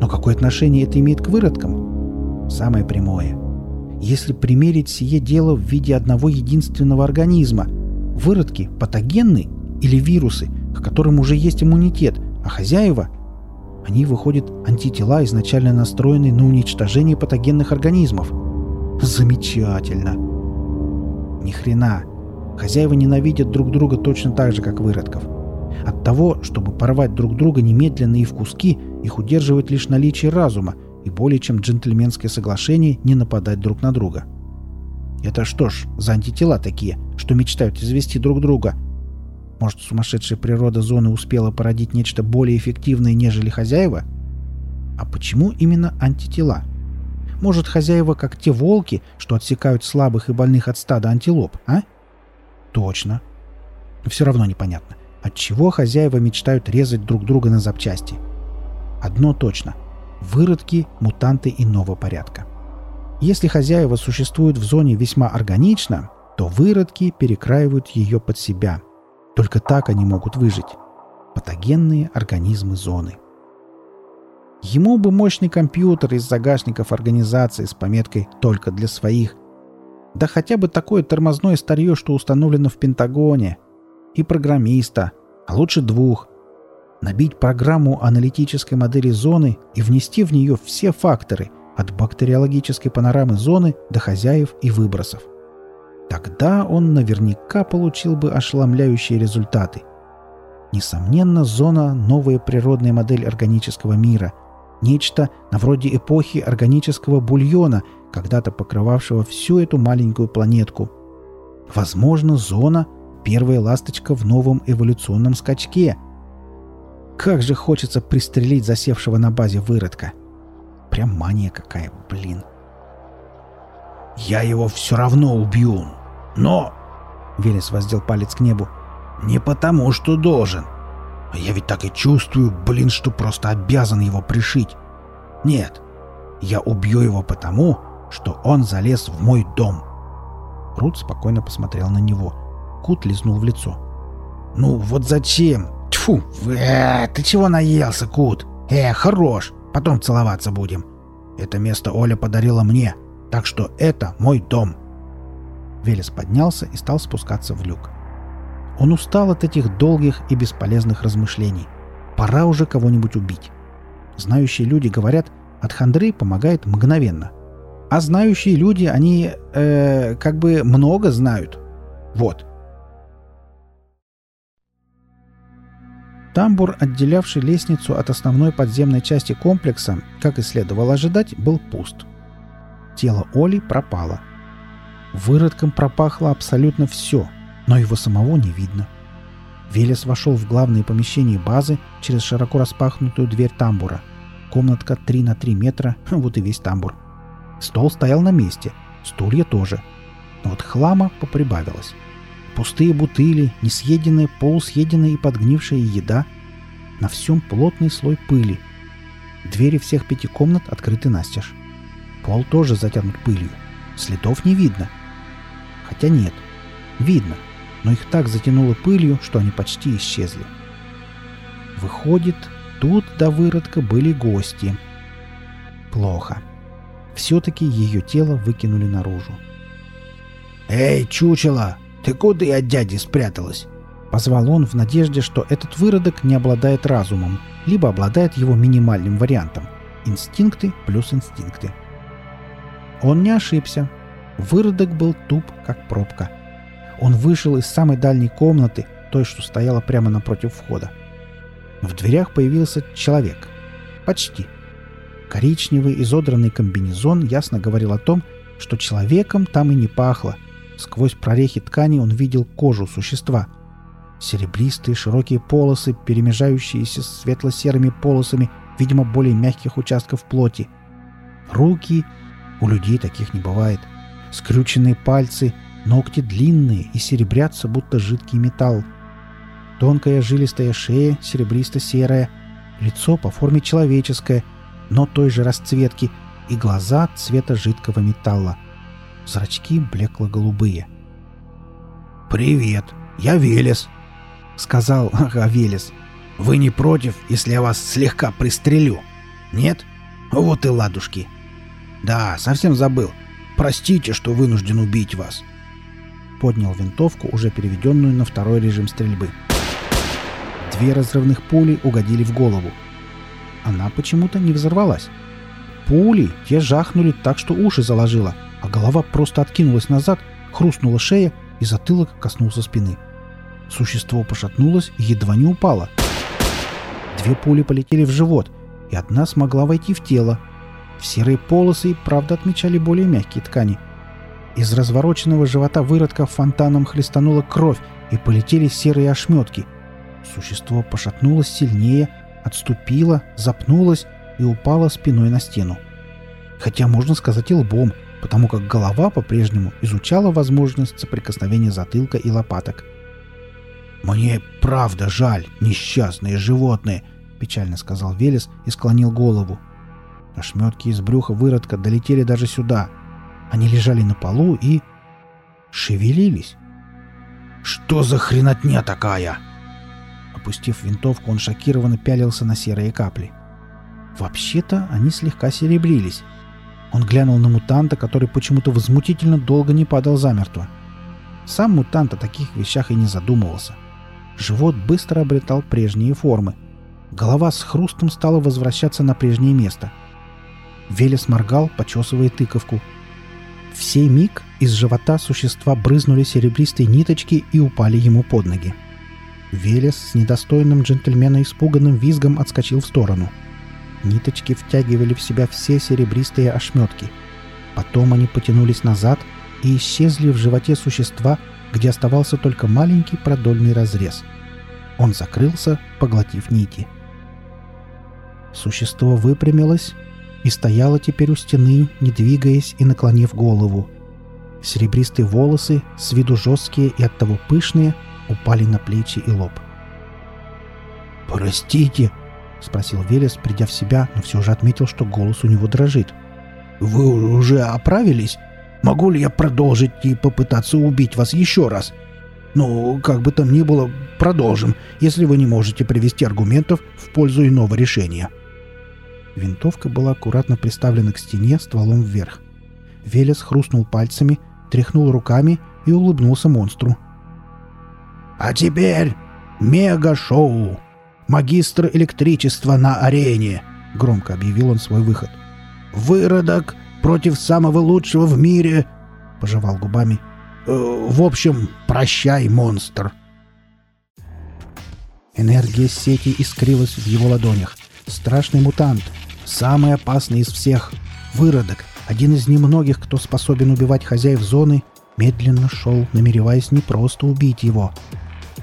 но какое отношение это имеет к выродкам? Самое прямое. Если примерить сие дело в виде одного единственного организма, выродки патогенны Или вирусы, к которым уже есть иммунитет, а хозяева... Они, выходят, антитела, изначально настроенные на уничтожение патогенных организмов. Замечательно. Ни хрена. Хозяева ненавидят друг друга точно так же, как выродков. От того, чтобы порвать друг друга немедленно и в куски, их удерживает лишь наличие разума и более чем джентльменское соглашение не нападать друг на друга. Это что ж, за антитела такие, что мечтают извести друг друга? Может, сумасшедшая природа зоны успела породить нечто более эффективное, нежели хозяева? А почему именно антитела? Может, хозяева как те волки, что отсекают слабых и больных от стада антилоп, а? Точно. Все равно непонятно, от чего хозяева мечтают резать друг друга на запчасти. Одно точно. Выродки – мутанты иного порядка. Если хозяева существуют в зоне весьма органично, то выродки перекраивают ее под себя. Только так они могут выжить. Патогенные организмы зоны. Ему бы мощный компьютер из загашников организации с пометкой «Только для своих», да хотя бы такое тормозное старье, что установлено в Пентагоне. И программиста, а лучше двух. Набить программу аналитической модели зоны и внести в нее все факторы, от бактериологической панорамы зоны до хозяев и выбросов. Тогда он наверняка получил бы ошеломляющие результаты. Несомненно, зона – новая природная модель органического мира, нечто на вроде эпохи органического бульона – когда-то покрывавшего всю эту маленькую планетку. Возможно, зона — первая ласточка в новом эволюционном скачке. Как же хочется пристрелить засевшего на базе выродка. Прям мания какая, блин. «Я его все равно убью, но...» Велес воздел палец к небу. «Не потому, что должен. Я ведь так и чувствую, блин, что просто обязан его пришить. Нет, я убью его потому, что он залез в мой дом. Рут спокойно посмотрел на него. Кут лизнул в лицо. «Ну вот зачем? Тьфу! Э, ты чего наелся, Кут? Э, хорош! Потом целоваться будем. Это место Оля подарила мне, так что это мой дом». Велес поднялся и стал спускаться в люк. Он устал от этих долгих и бесполезных размышлений. Пора уже кого-нибудь убить. Знающие люди говорят, от хандры помогает мгновенно – а знающие люди, они э, как бы много знают. Вот. Тамбур, отделявший лестницу от основной подземной части комплекса, как и следовало ожидать, был пуст. Тело Оли пропало. Выродком пропахло абсолютно все, но его самого не видно. Велес вошел в главное помещение базы через широко распахнутую дверь тамбура. Комнатка 3 на 3 метра, вот и весь тамбур. Стол стоял на месте, стулья тоже. Но вот хлама поприбавилось. Пустые бутыли, несъеденная, полусъеденная и подгнившая еда. На всем плотный слой пыли. Двери всех пяти комнат открыты настежь. Пол тоже затянут пылью. Следов не видно. Хотя нет, видно, но их так затянуло пылью, что они почти исчезли. Выходит, тут до выродка были гости. Плохо. Все-таки ее тело выкинули наружу. «Эй, чучело! Ты куда от дяди спряталась?» Позвал он в надежде, что этот выродок не обладает разумом, либо обладает его минимальным вариантом – инстинкты плюс инстинкты. Он не ошибся. Выродок был туп, как пробка. Он вышел из самой дальней комнаты, той, что стояла прямо напротив входа. В дверях появился человек. Почти. Коричневый изодранный комбинезон ясно говорил о том, что человеком там и не пахло. Сквозь прорехи ткани он видел кожу существа. Серебристые широкие полосы, перемежающиеся с светло-серыми полосами, видимо, более мягких участков плоти. Руки... У людей таких не бывает. Скрюченные пальцы, ногти длинные и серебрятся, будто жидкий металл. Тонкая жилистая шея, серебристо-серая, лицо по форме человеческое — но той же расцветки, и глаза цвета жидкого металла. Зрачки блекло-голубые. «Привет, я Велес», — сказал ага, Велес. «Вы не против, если я вас слегка пристрелю? Нет? Вот и ладушки. Да, совсем забыл. Простите, что вынужден убить вас». Поднял винтовку, уже переведенную на второй режим стрельбы. Две разрывных пули угодили в голову. Она почему-то не взорвалась. Пули те жахнули так, что уши заложило, а голова просто откинулась назад, хрустнула шея, и затылок коснулся спины. Существо пошатнулось и едва не упало. Две пули полетели в живот, и одна смогла войти в тело. В серые полосы, правда, отмечали более мягкие ткани. Из развороченного живота выродка фонтаном хлестанула кровь, и полетели серые ошметки. Существо пошатнулось сильнее, отступило, запнулось и упало спиной на стену. Хотя можно сказать и лбом, потому как голова по-прежнему изучала возможность соприкосновения затылка и лопаток. «Мне правда жаль, несчастные животные», — печально сказал Велес и склонил голову. Ошметки из брюха выродка долетели даже сюда. Они лежали на полу и... шевелились. «Что за хренотня такая?» Опустив винтовку, он шокированно пялился на серые капли. Вообще-то они слегка серебрились. Он глянул на мутанта, который почему-то возмутительно долго не падал замертво. Сам мутант о таких вещах и не задумывался. Живот быстро обретал прежние формы. Голова с хрустом стала возвращаться на прежнее место. Велес моргал, почесывая тыковку. В сей миг из живота существа брызнули серебристые ниточки и упали ему под ноги. Велес с недостойным джентльмена испуганным визгом отскочил в сторону. Ниточки втягивали в себя все серебристые ошметки. Потом они потянулись назад и исчезли в животе существа, где оставался только маленький продольный разрез. Он закрылся, поглотив нити. Существо выпрямилось и стояло теперь у стены, не двигаясь и наклонив голову. Серебристые волосы, с виду жесткие и оттого пышные, упали на плечи и лоб. «Простите!» — спросил Велес, придя в себя, но все же отметил, что голос у него дрожит. «Вы уже оправились? Могу ли я продолжить и попытаться убить вас еще раз? Ну, как бы там ни было, продолжим, если вы не можете привести аргументов в пользу иного решения». Винтовка была аккуратно приставлена к стене стволом вверх. Велес хрустнул пальцами, тряхнул руками и улыбнулся монстру. «А теперь мега-шоу! Магистр электричества на арене!» — громко объявил он свой выход. «Выродок против самого лучшего в мире!» — пожевал губами. «Э, «В общем, прощай, монстр!» Энергия сети искрилась в его ладонях. Страшный мутант, самый опасный из всех. Выродок, один из немногих, кто способен убивать хозяев зоны, медленно шел, намереваясь не просто убить его,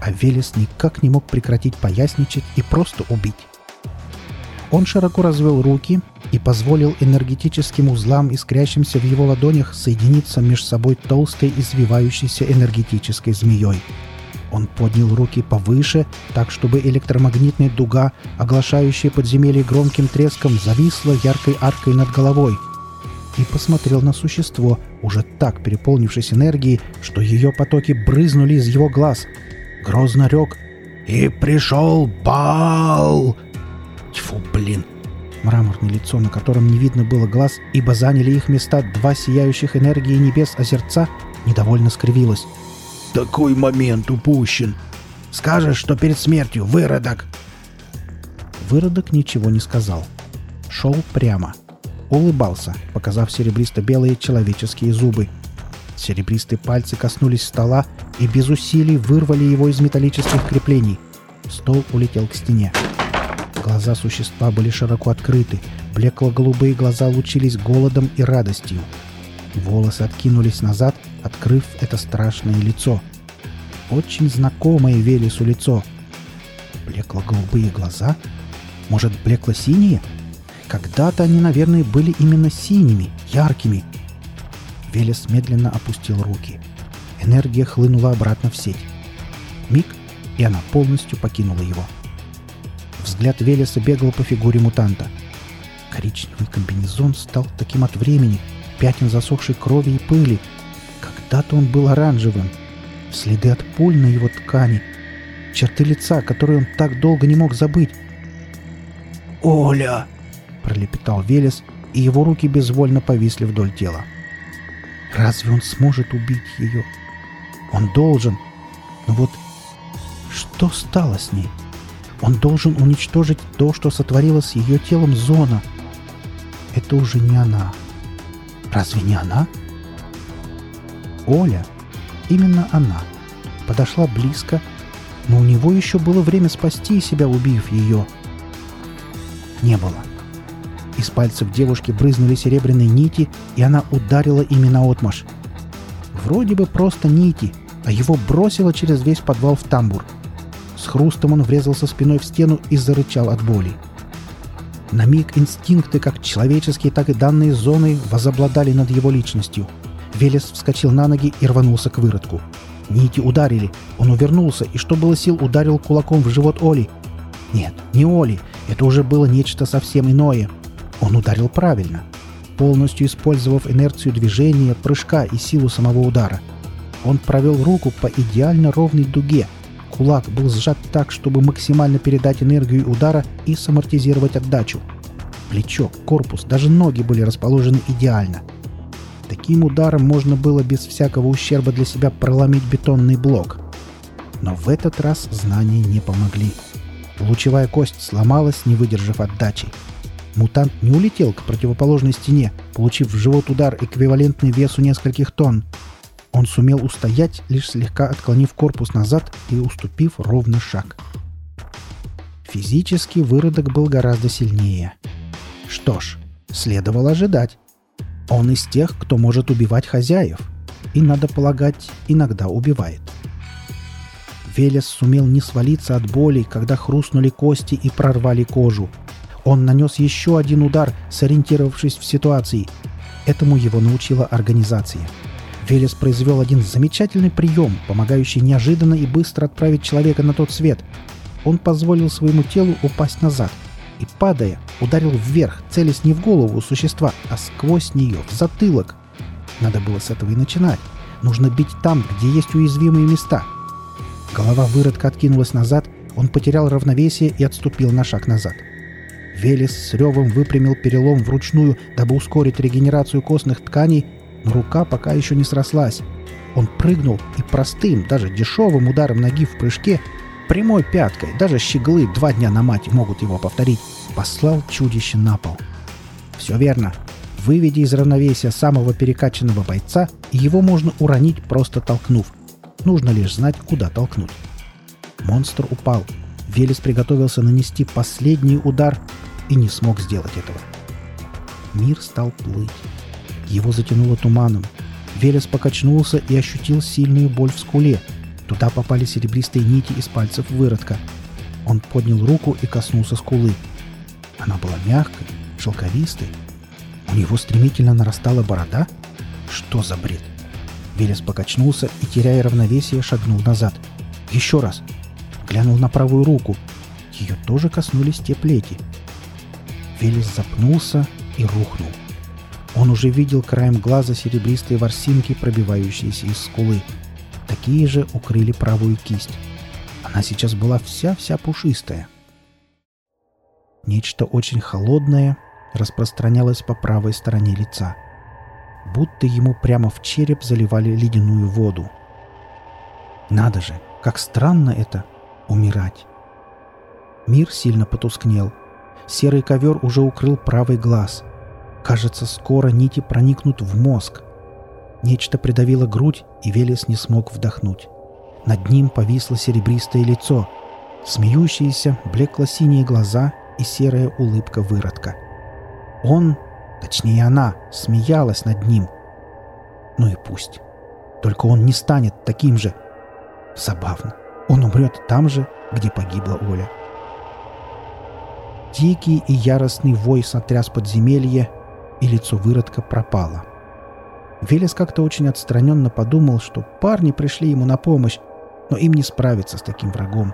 а Велес никак не мог прекратить поясничать и просто убить. Он широко развел руки и позволил энергетическим узлам, искрящимся в его ладонях, соединиться между собой толстой извивающейся энергетической змеей. Он поднял руки повыше, так чтобы электромагнитная дуга, оглашающая подземелье громким треском, зависла яркой аркой над головой. И посмотрел на существо, уже так переполнившись энергией, что ее потоки брызнули из его глаз — грозно рек «И пришел бал!» Тьфу, блин! Мраморное лицо, на котором не видно было глаз, ибо заняли их места два сияющих энергии небес озерца, недовольно скривилось. «Такой момент упущен! Скажешь, что перед смертью, выродок!» Выродок ничего не сказал. Шел прямо. Улыбался, показав серебристо-белые человеческие зубы. Серебристые пальцы коснулись стола и без усилий вырвали его из металлических креплений. Стол улетел к стене. Глаза существа были широко открыты, блекло-голубые глаза лучились голодом и радостью. Волосы откинулись назад, открыв это страшное лицо. Очень знакомое Велесу лицо. Блекло-голубые глаза? Может, блекло-синие? Когда-то они, наверное, были именно синими, яркими, Велес медленно опустил руки. Энергия хлынула обратно в сеть. Миг, и она полностью покинула его. Взгляд Велеса бегал по фигуре мутанта. Коричневый комбинезон стал таким от времени, пятен засохшей крови и пыли. Когда-то он был оранжевым. Следы от пуль на его ткани. Черты лица, которые он так долго не мог забыть. «Оля!» — пролепетал Велес, и его руки безвольно повисли вдоль тела. — Разве он сможет убить ее? Он должен. Но вот что стало с ней? Он должен уничтожить то, что сотворила с ее телом зона. Это уже не она. Разве не она? Оля. Именно она. Подошла близко, но у него еще было время спасти себя, убив ее. Не было. Из пальцев девушки брызнули серебряные нити, и она ударила ими на отмаш. Вроде бы просто нити, а его бросило через весь подвал в тамбур. С хрустом он врезался спиной в стену и зарычал от боли. На миг инстинкты, как человеческие, так и данные зоны, возобладали над его личностью. Велес вскочил на ноги и рванулся к выродку. Нити ударили. Он увернулся и, что было сил, ударил кулаком в живот Оли. Нет, не Оли. Это уже было нечто совсем иное. Он ударил правильно, полностью использовав инерцию движения, прыжка и силу самого удара. Он провел руку по идеально ровной дуге. Кулак был сжат так, чтобы максимально передать энергию удара и самортизировать отдачу. Плечо, корпус, даже ноги были расположены идеально. Таким ударом можно было без всякого ущерба для себя проломить бетонный блок. Но в этот раз знания не помогли. Лучевая кость сломалась, не выдержав отдачи. Мутант не улетел к противоположной стене, получив в живот удар, эквивалентный весу нескольких тонн. Он сумел устоять, лишь слегка отклонив корпус назад и уступив ровно шаг. Физически выродок был гораздо сильнее. Что ж, следовало ожидать. Он из тех, кто может убивать хозяев. И, надо полагать, иногда убивает. Велес сумел не свалиться от боли, когда хрустнули кости и прорвали кожу – он нанес еще один удар, сориентировавшись в ситуации. Этому его научила организация. Велес произвел один замечательный прием, помогающий неожиданно и быстро отправить человека на тот свет. Он позволил своему телу упасть назад и, падая, ударил вверх, целясь не в голову существа, а сквозь нее, в затылок. Надо было с этого и начинать. Нужно бить там, где есть уязвимые места. Голова выродка откинулась назад, он потерял равновесие и отступил на шаг назад. Велес с ревом выпрямил перелом вручную, дабы ускорить регенерацию костных тканей, рука пока еще не срослась. Он прыгнул и простым, даже дешевым ударом ноги в прыжке, прямой пяткой, даже щеглы два дня на мать могут его повторить, послал чудище на пол. Все верно. Выведя из равновесия самого перекачанного бойца, его можно уронить, просто толкнув. Нужно лишь знать, куда толкнуть. Монстр упал. Велес приготовился нанести последний удар, и не смог сделать этого. Мир стал плыть. Его затянуло туманом. Велес покачнулся и ощутил сильную боль в скуле. Туда попали серебристые нити из пальцев выродка. Он поднял руку и коснулся скулы. Она была мягкой, шелковистой. У него стремительно нарастала борода. Что за бред? Велес покачнулся и, теряя равновесие, шагнул назад. Еще раз. Глянул на правую руку. Ее тоже коснулись те плети. Велес запнулся и рухнул. Он уже видел краем глаза серебристые ворсинки, пробивающиеся из скулы. Такие же укрыли правую кисть. Она сейчас была вся-вся пушистая. Нечто очень холодное распространялось по правой стороне лица. Будто ему прямо в череп заливали ледяную воду. Надо же, как странно это — умирать. Мир сильно потускнел — Серый ковер уже укрыл правый глаз. Кажется, скоро нити проникнут в мозг. Нечто придавило грудь, и Велес не смог вдохнуть. Над ним повисло серебристое лицо, смеющиеся, блекло-синие глаза и серая улыбка выродка. Он, точнее она, смеялась над ним. Ну и пусть. Только он не станет таким же. Забавно. Он умрет там же, где погибла Оля. Дикий и яростный вой сотряс подземелье, и лицо выродка пропало. Велес как-то очень отстраненно подумал, что парни пришли ему на помощь, но им не справиться с таким врагом.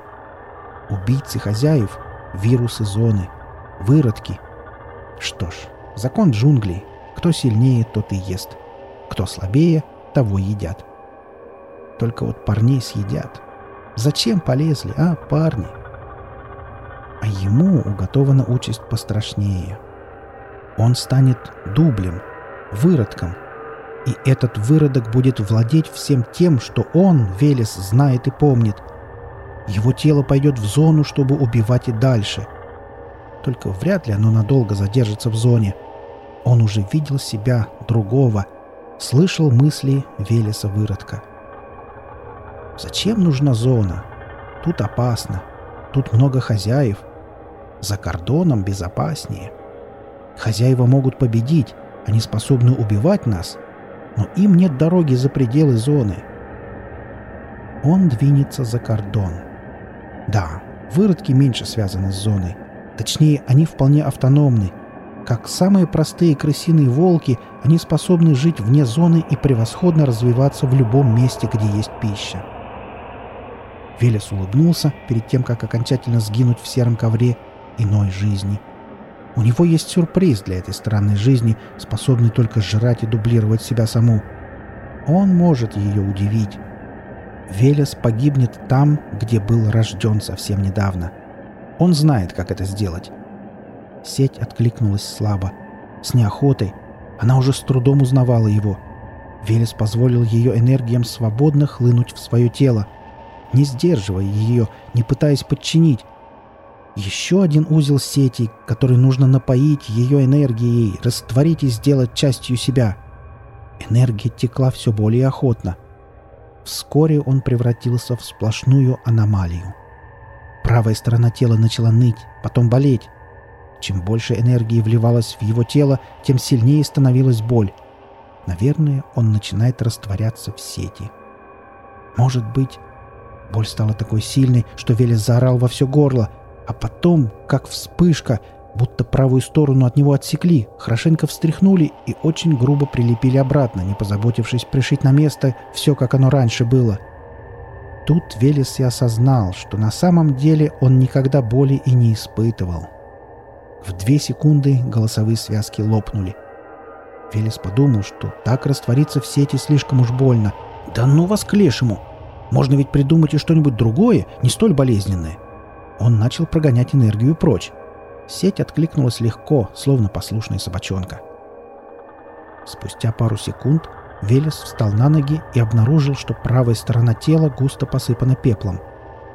Убийцы хозяев, вирусы зоны, выродки. Что ж, закон джунглей. Кто сильнее, тот и ест. Кто слабее, того едят. Только вот парней съедят. Зачем полезли, а, парни? — а ему уготована участь пострашнее. Он станет дублем, выродком, и этот выродок будет владеть всем тем, что он, Велес, знает и помнит. Его тело пойдет в зону, чтобы убивать и дальше. Только вряд ли оно надолго задержится в зоне. Он уже видел себя, другого, слышал мысли Велеса Выродка. Зачем нужна зона? Тут опасно. Тут много хозяев. За кордоном безопаснее. Хозяева могут победить, они способны убивать нас, но им нет дороги за пределы зоны. Он двинется за кордон. Да, выродки меньше связаны с зоной. Точнее, они вполне автономны. Как самые простые крысиные волки, они способны жить вне зоны и превосходно развиваться в любом месте, где есть пища. Велес улыбнулся перед тем, как окончательно сгинуть в сером ковре иной жизни. У него есть сюрприз для этой странной жизни, способный только жрать и дублировать себя саму. Он может ее удивить. Велес погибнет там, где был рожден совсем недавно. Он знает, как это сделать. Сеть откликнулась слабо. С неохотой. Она уже с трудом узнавала его. Велес позволил ее энергиям свободно хлынуть в свое тело, не сдерживая ее, не пытаясь подчинить. Еще один узел сети, который нужно напоить ее энергией, растворить и сделать частью себя. Энергия текла все более охотно. Вскоре он превратился в сплошную аномалию. Правая сторона тела начала ныть, потом болеть. Чем больше энергии вливалось в его тело, тем сильнее становилась боль. Наверное, он начинает растворяться в сети. Может быть, Боль стала такой сильной, что Велес заорал во все горло, а потом, как вспышка, будто правую сторону от него отсекли, хорошенько встряхнули и очень грубо прилепили обратно, не позаботившись пришить на место все, как оно раньше было. Тут Велес и осознал, что на самом деле он никогда боли и не испытывал. В две секунды голосовые связки лопнули. Велес подумал, что так раствориться в сети слишком уж больно. «Да ну вас к лешему!» Можно ведь придумать и что-нибудь другое, не столь болезненное. Он начал прогонять энергию прочь. Сеть откликнулась легко, словно послушная собачонка. Спустя пару секунд Велес встал на ноги и обнаружил, что правая сторона тела густо посыпана пеплом.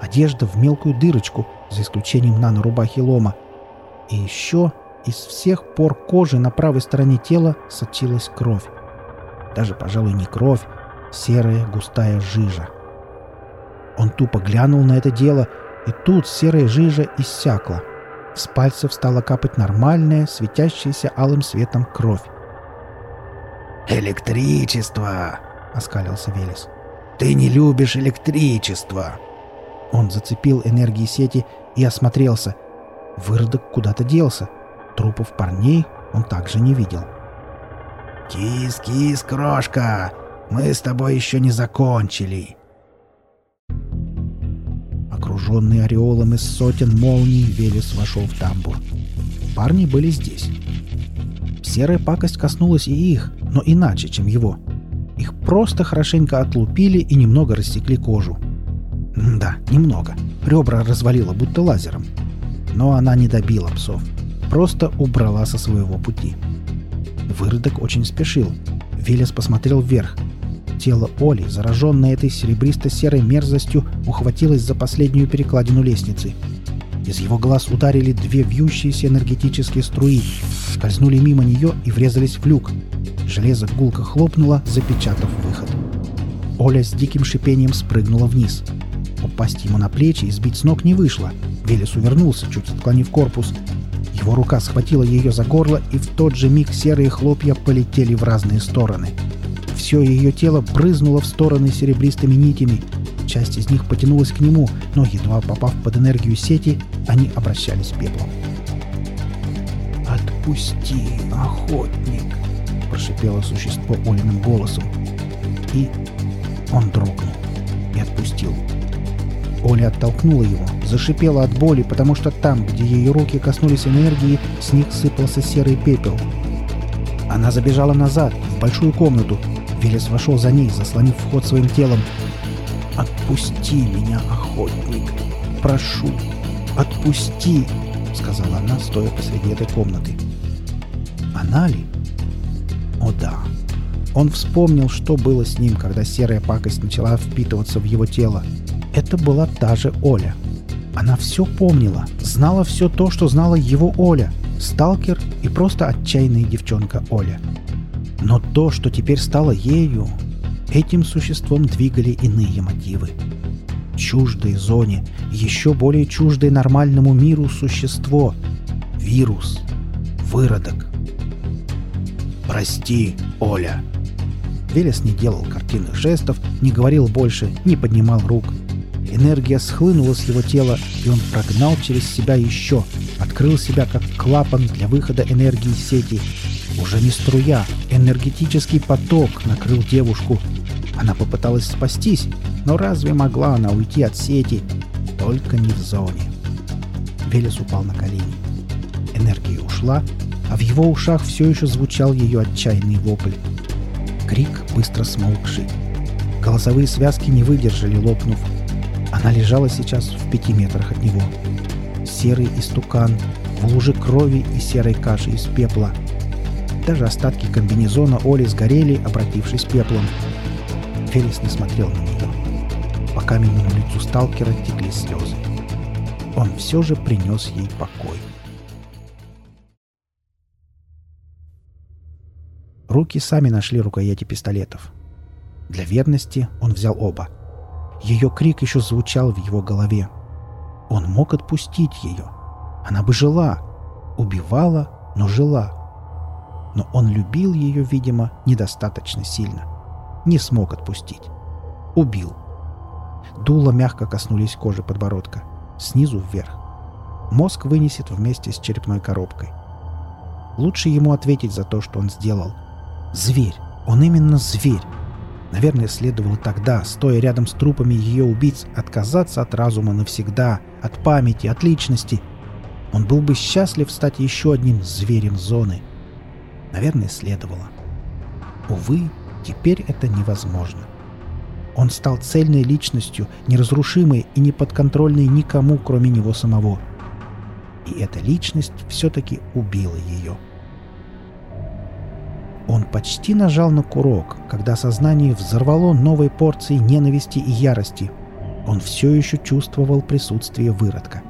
Одежда в мелкую дырочку, за исключением нано-рубахи лома. И еще из всех пор кожи на правой стороне тела сочилась кровь. Даже, пожалуй, не кровь, серая густая жижа. Он тупо глянул на это дело, и тут серая жижа иссякла. С пальцев стала капать нормальная, светящаяся алым светом кровь. «Электричество!» — оскалился Велес. «Ты не любишь электричество!» Он зацепил энергии сети и осмотрелся. Выродок куда-то делся. Трупов парней он также не видел. «Кис-кис, крошка! Мы с тобой еще не закончили!» Окруженный ореолом из сотен молний, Велес вошел в тамбур. Парни были здесь. Серая пакость коснулась и их, но иначе, чем его. Их просто хорошенько отлупили и немного рассекли кожу. Да, немного. Ребра развалило, будто лазером. Но она не добила псов. Просто убрала со своего пути. Выродок очень спешил. Велес посмотрел вверх. Тело Оли, зараженное этой серебристо-серой мерзостью, ухватилось за последнюю перекладину лестницы. Из его глаз ударили две вьющиеся энергетические струи, скользнули мимо нее и врезались в люк. Железо гулко хлопнуло, запечатав выход. Оля с диким шипением спрыгнула вниз. Упасть ему на плечи и сбить с ног не вышло. Велес увернулся, чуть отклонив корпус. Его рука схватила ее за горло, и в тот же миг серые хлопья полетели в разные стороны. Все ее тело брызнуло в стороны серебристыми нитями. Часть из них потянулась к нему, но, едва попав под энергию сети, они обращались пеплом. «Отпусти, охотник!» — прошипело существо Олиным голосом. И он дрогнул и отпустил. Оля оттолкнула его, зашипела от боли, потому что там, где ее руки коснулись энергии, с них сыпался серый пепел. Она забежала назад, в большую комнату, Велес вошел за ней, заслонив вход своим телом. «Отпусти меня, охотник! Прошу, отпусти!» — сказала она, стоя посреди этой комнаты. Она ли? О да. Он вспомнил, что было с ним, когда серая пакость начала впитываться в его тело. Это была та же Оля. Она все помнила, знала все то, что знала его Оля, сталкер и просто отчаянная девчонка Оля. Но то, что теперь стало ею, этим существом двигали иные мотивы. Чуждой зоне, еще более чуждой нормальному миру существо. Вирус. Выродок. «Прости, Оля!» Велес не делал картинных жестов, не говорил больше, не поднимал рук. Энергия схлынула с его тела, и он прогнал через себя еще, открыл себя как клапан для выхода энергии сети. Уже не струя, энергетический поток накрыл девушку. Она попыталась спастись, но разве могла она уйти от сети? Только не в зоне. Велес упал на колени. Энергия ушла, а в его ушах все еще звучал ее отчаянный вопль. Крик быстро смолкший. Голосовые связки не выдержали, лопнув. Она лежала сейчас в пяти метрах от него. Серый истукан, в луже крови и серой каши из пепла. Даже остатки комбинезона Оли сгорели, обратившись пеплом. Фелис не смотрел на нее. По каменному лицу сталкера текли слезы. Он все же принес ей покой. Руки сами нашли рукояти пистолетов. Для верности он взял оба. Ее крик еще звучал в его голове. Он мог отпустить ее. Она бы жила. Убивала, но жила. Но он любил ее, видимо, недостаточно сильно. Не смог отпустить. Убил. Дула мягко коснулись кожи подбородка. Снизу вверх. Мозг вынесет вместе с черепной коробкой. Лучше ему ответить за то, что он сделал – Зверь. Он именно зверь. Наверное, следовало тогда, стоя рядом с трупами ее убийц, отказаться от разума навсегда, от памяти, от личности. Он был бы счастлив стать еще одним зверем зоны. Наверное, следовало. Увы, теперь это невозможно. Он стал цельной личностью, неразрушимой и неподконтрольной никому, кроме него самого. И эта личность все-таки убила ее. — он почти нажал на курок, когда сознание взорвало новой порцией ненависти и ярости. Он все еще чувствовал присутствие выродка.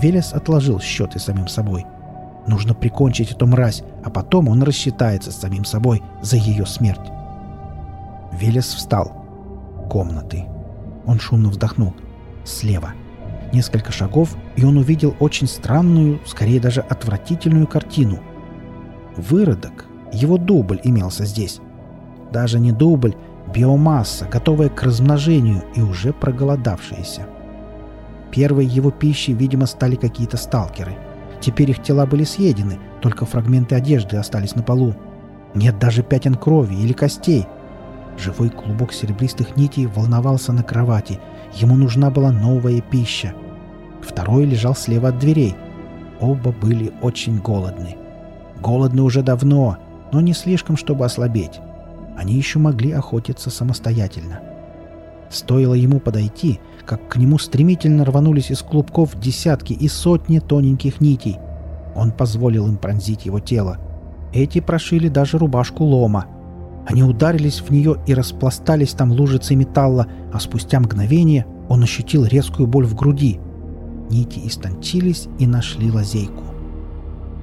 Велес отложил счеты самим собой. Нужно прикончить эту мразь, а потом он рассчитается с самим собой за ее смерть. Велес встал. Комнаты. Он шумно вздохнул. Слева. Несколько шагов, и он увидел очень странную, скорее даже отвратительную картину. Выродок, его дубль имелся здесь. Даже не дубль, биомасса, готовая к размножению и уже проголодавшаяся. Первой его пищей, видимо, стали какие-то сталкеры. Теперь их тела были съедены, только фрагменты одежды остались на полу. Нет даже пятен крови или костей. Живой клубок серебристых нитей волновался на кровати. Ему нужна была новая пища. Второй лежал слева от дверей. Оба были очень голодны. Голодны уже давно, но не слишком, чтобы ослабеть. Они еще могли охотиться самостоятельно. Стоило ему подойти, как к нему стремительно рванулись из клубков десятки и сотни тоненьких нитей. Он позволил им пронзить его тело. Эти прошили даже рубашку лома. Они ударились в нее и распластались там лужицей металла, а спустя мгновение он ощутил резкую боль в груди. Нити истончились и нашли лазейку.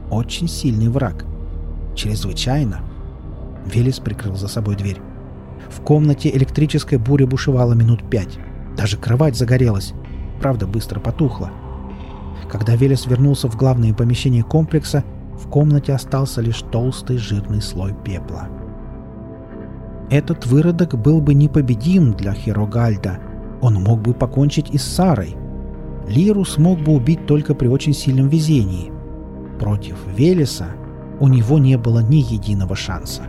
Очень сильный враг — Чрезвычайно. Велес прикрыл за собой дверь. В комнате электрическая буря бушевала минут пять. Даже кровать загорелась. Правда, быстро потухла. Когда Велес вернулся в главное помещение комплекса, в комнате остался лишь толстый жирный слой пепла. Этот выродок был бы непобедим для Херогальда. Он мог бы покончить и с Сарой. Лиру смог бы убить только при очень сильном везении. Против Велеса у него не было ни единого шанса.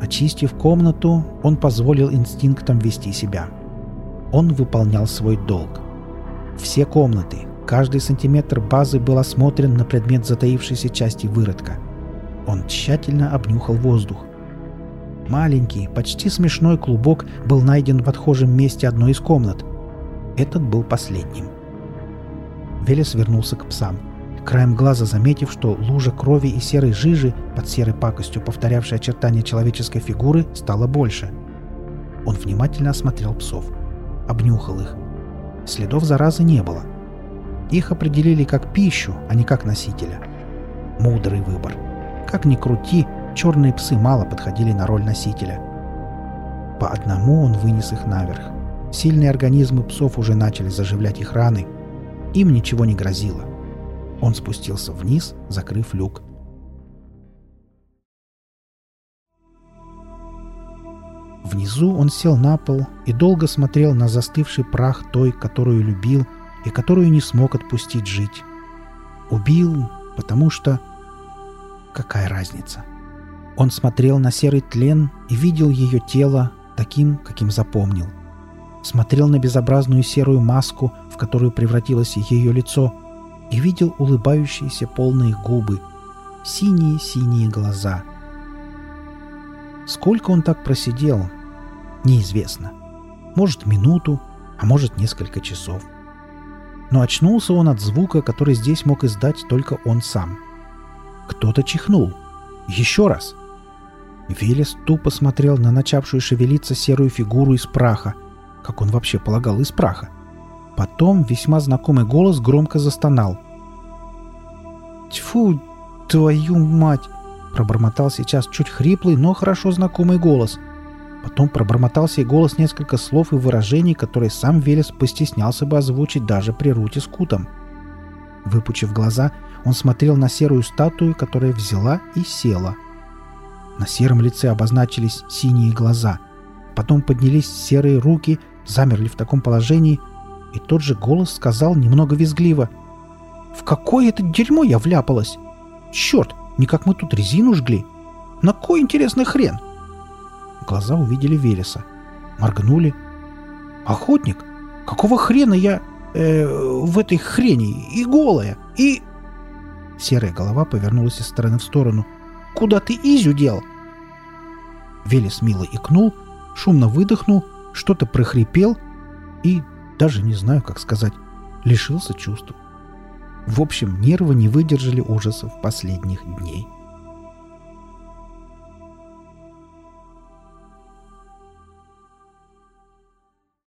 Очистив комнату, он позволил инстинктам вести себя. Он выполнял свой долг. Все комнаты, каждый сантиметр базы был осмотрен на предмет затаившейся части выродка. Он тщательно обнюхал воздух. Маленький, почти смешной клубок был найден в отхожем месте одной из комнат. Этот был последним. Велес вернулся к псам – краем глаза заметив, что лужа крови и серой жижи, под серой пакостью повторявшей очертания человеческой фигуры, стала больше. Он внимательно осмотрел псов. Обнюхал их. Следов заразы не было. Их определили как пищу, а не как носителя. Мудрый выбор. Как ни крути, черные псы мало подходили на роль носителя. По одному он вынес их наверх. Сильные организмы псов уже начали заживлять их раны. Им ничего не грозило. Он спустился вниз, закрыв люк. Внизу он сел на пол и долго смотрел на застывший прах той, которую любил и которую не смог отпустить жить. Убил, потому что... Какая разница? Он смотрел на серый тлен и видел ее тело таким, каким запомнил. Смотрел на безобразную серую маску, в которую превратилось ее лицо, и видел улыбающиеся полные губы, синие-синие глаза. Сколько он так просидел, неизвестно. Может, минуту, а может, несколько часов. Но очнулся он от звука, который здесь мог издать только он сам. Кто-то чихнул. Еще раз. Велес тупо смотрел на начавшую шевелиться серую фигуру из праха, как он вообще полагал, из праха. Потом весьма знакомый голос громко застонал. «Тьфу, твою мать!» Пробормотал сейчас чуть хриплый, но хорошо знакомый голос. Потом пробормотался и голос несколько слов и выражений, которые сам Велес постеснялся бы озвучить даже при Руте с Кутом. Выпучив глаза, он смотрел на серую статую, которая взяла и села. На сером лице обозначились синие глаза. Потом поднялись серые руки, замерли в таком положении, и тот же голос сказал немного визгливо. «В какое это дерьмо я вляпалась? Черт, не как мы тут резину жгли! На кой интересный хрен?» Глаза увидели Велеса. Моргнули. «Охотник? Какого хрена я э, в этой хрени? И голая, и...» Серая голова повернулась из стороны в сторону. «Куда ты Изю дел?» Велес мило икнул, шумно выдохнул, что-то прохрипел и, даже не знаю, как сказать, лишился чувств. В общем, нервы не выдержали ужасов последних дней.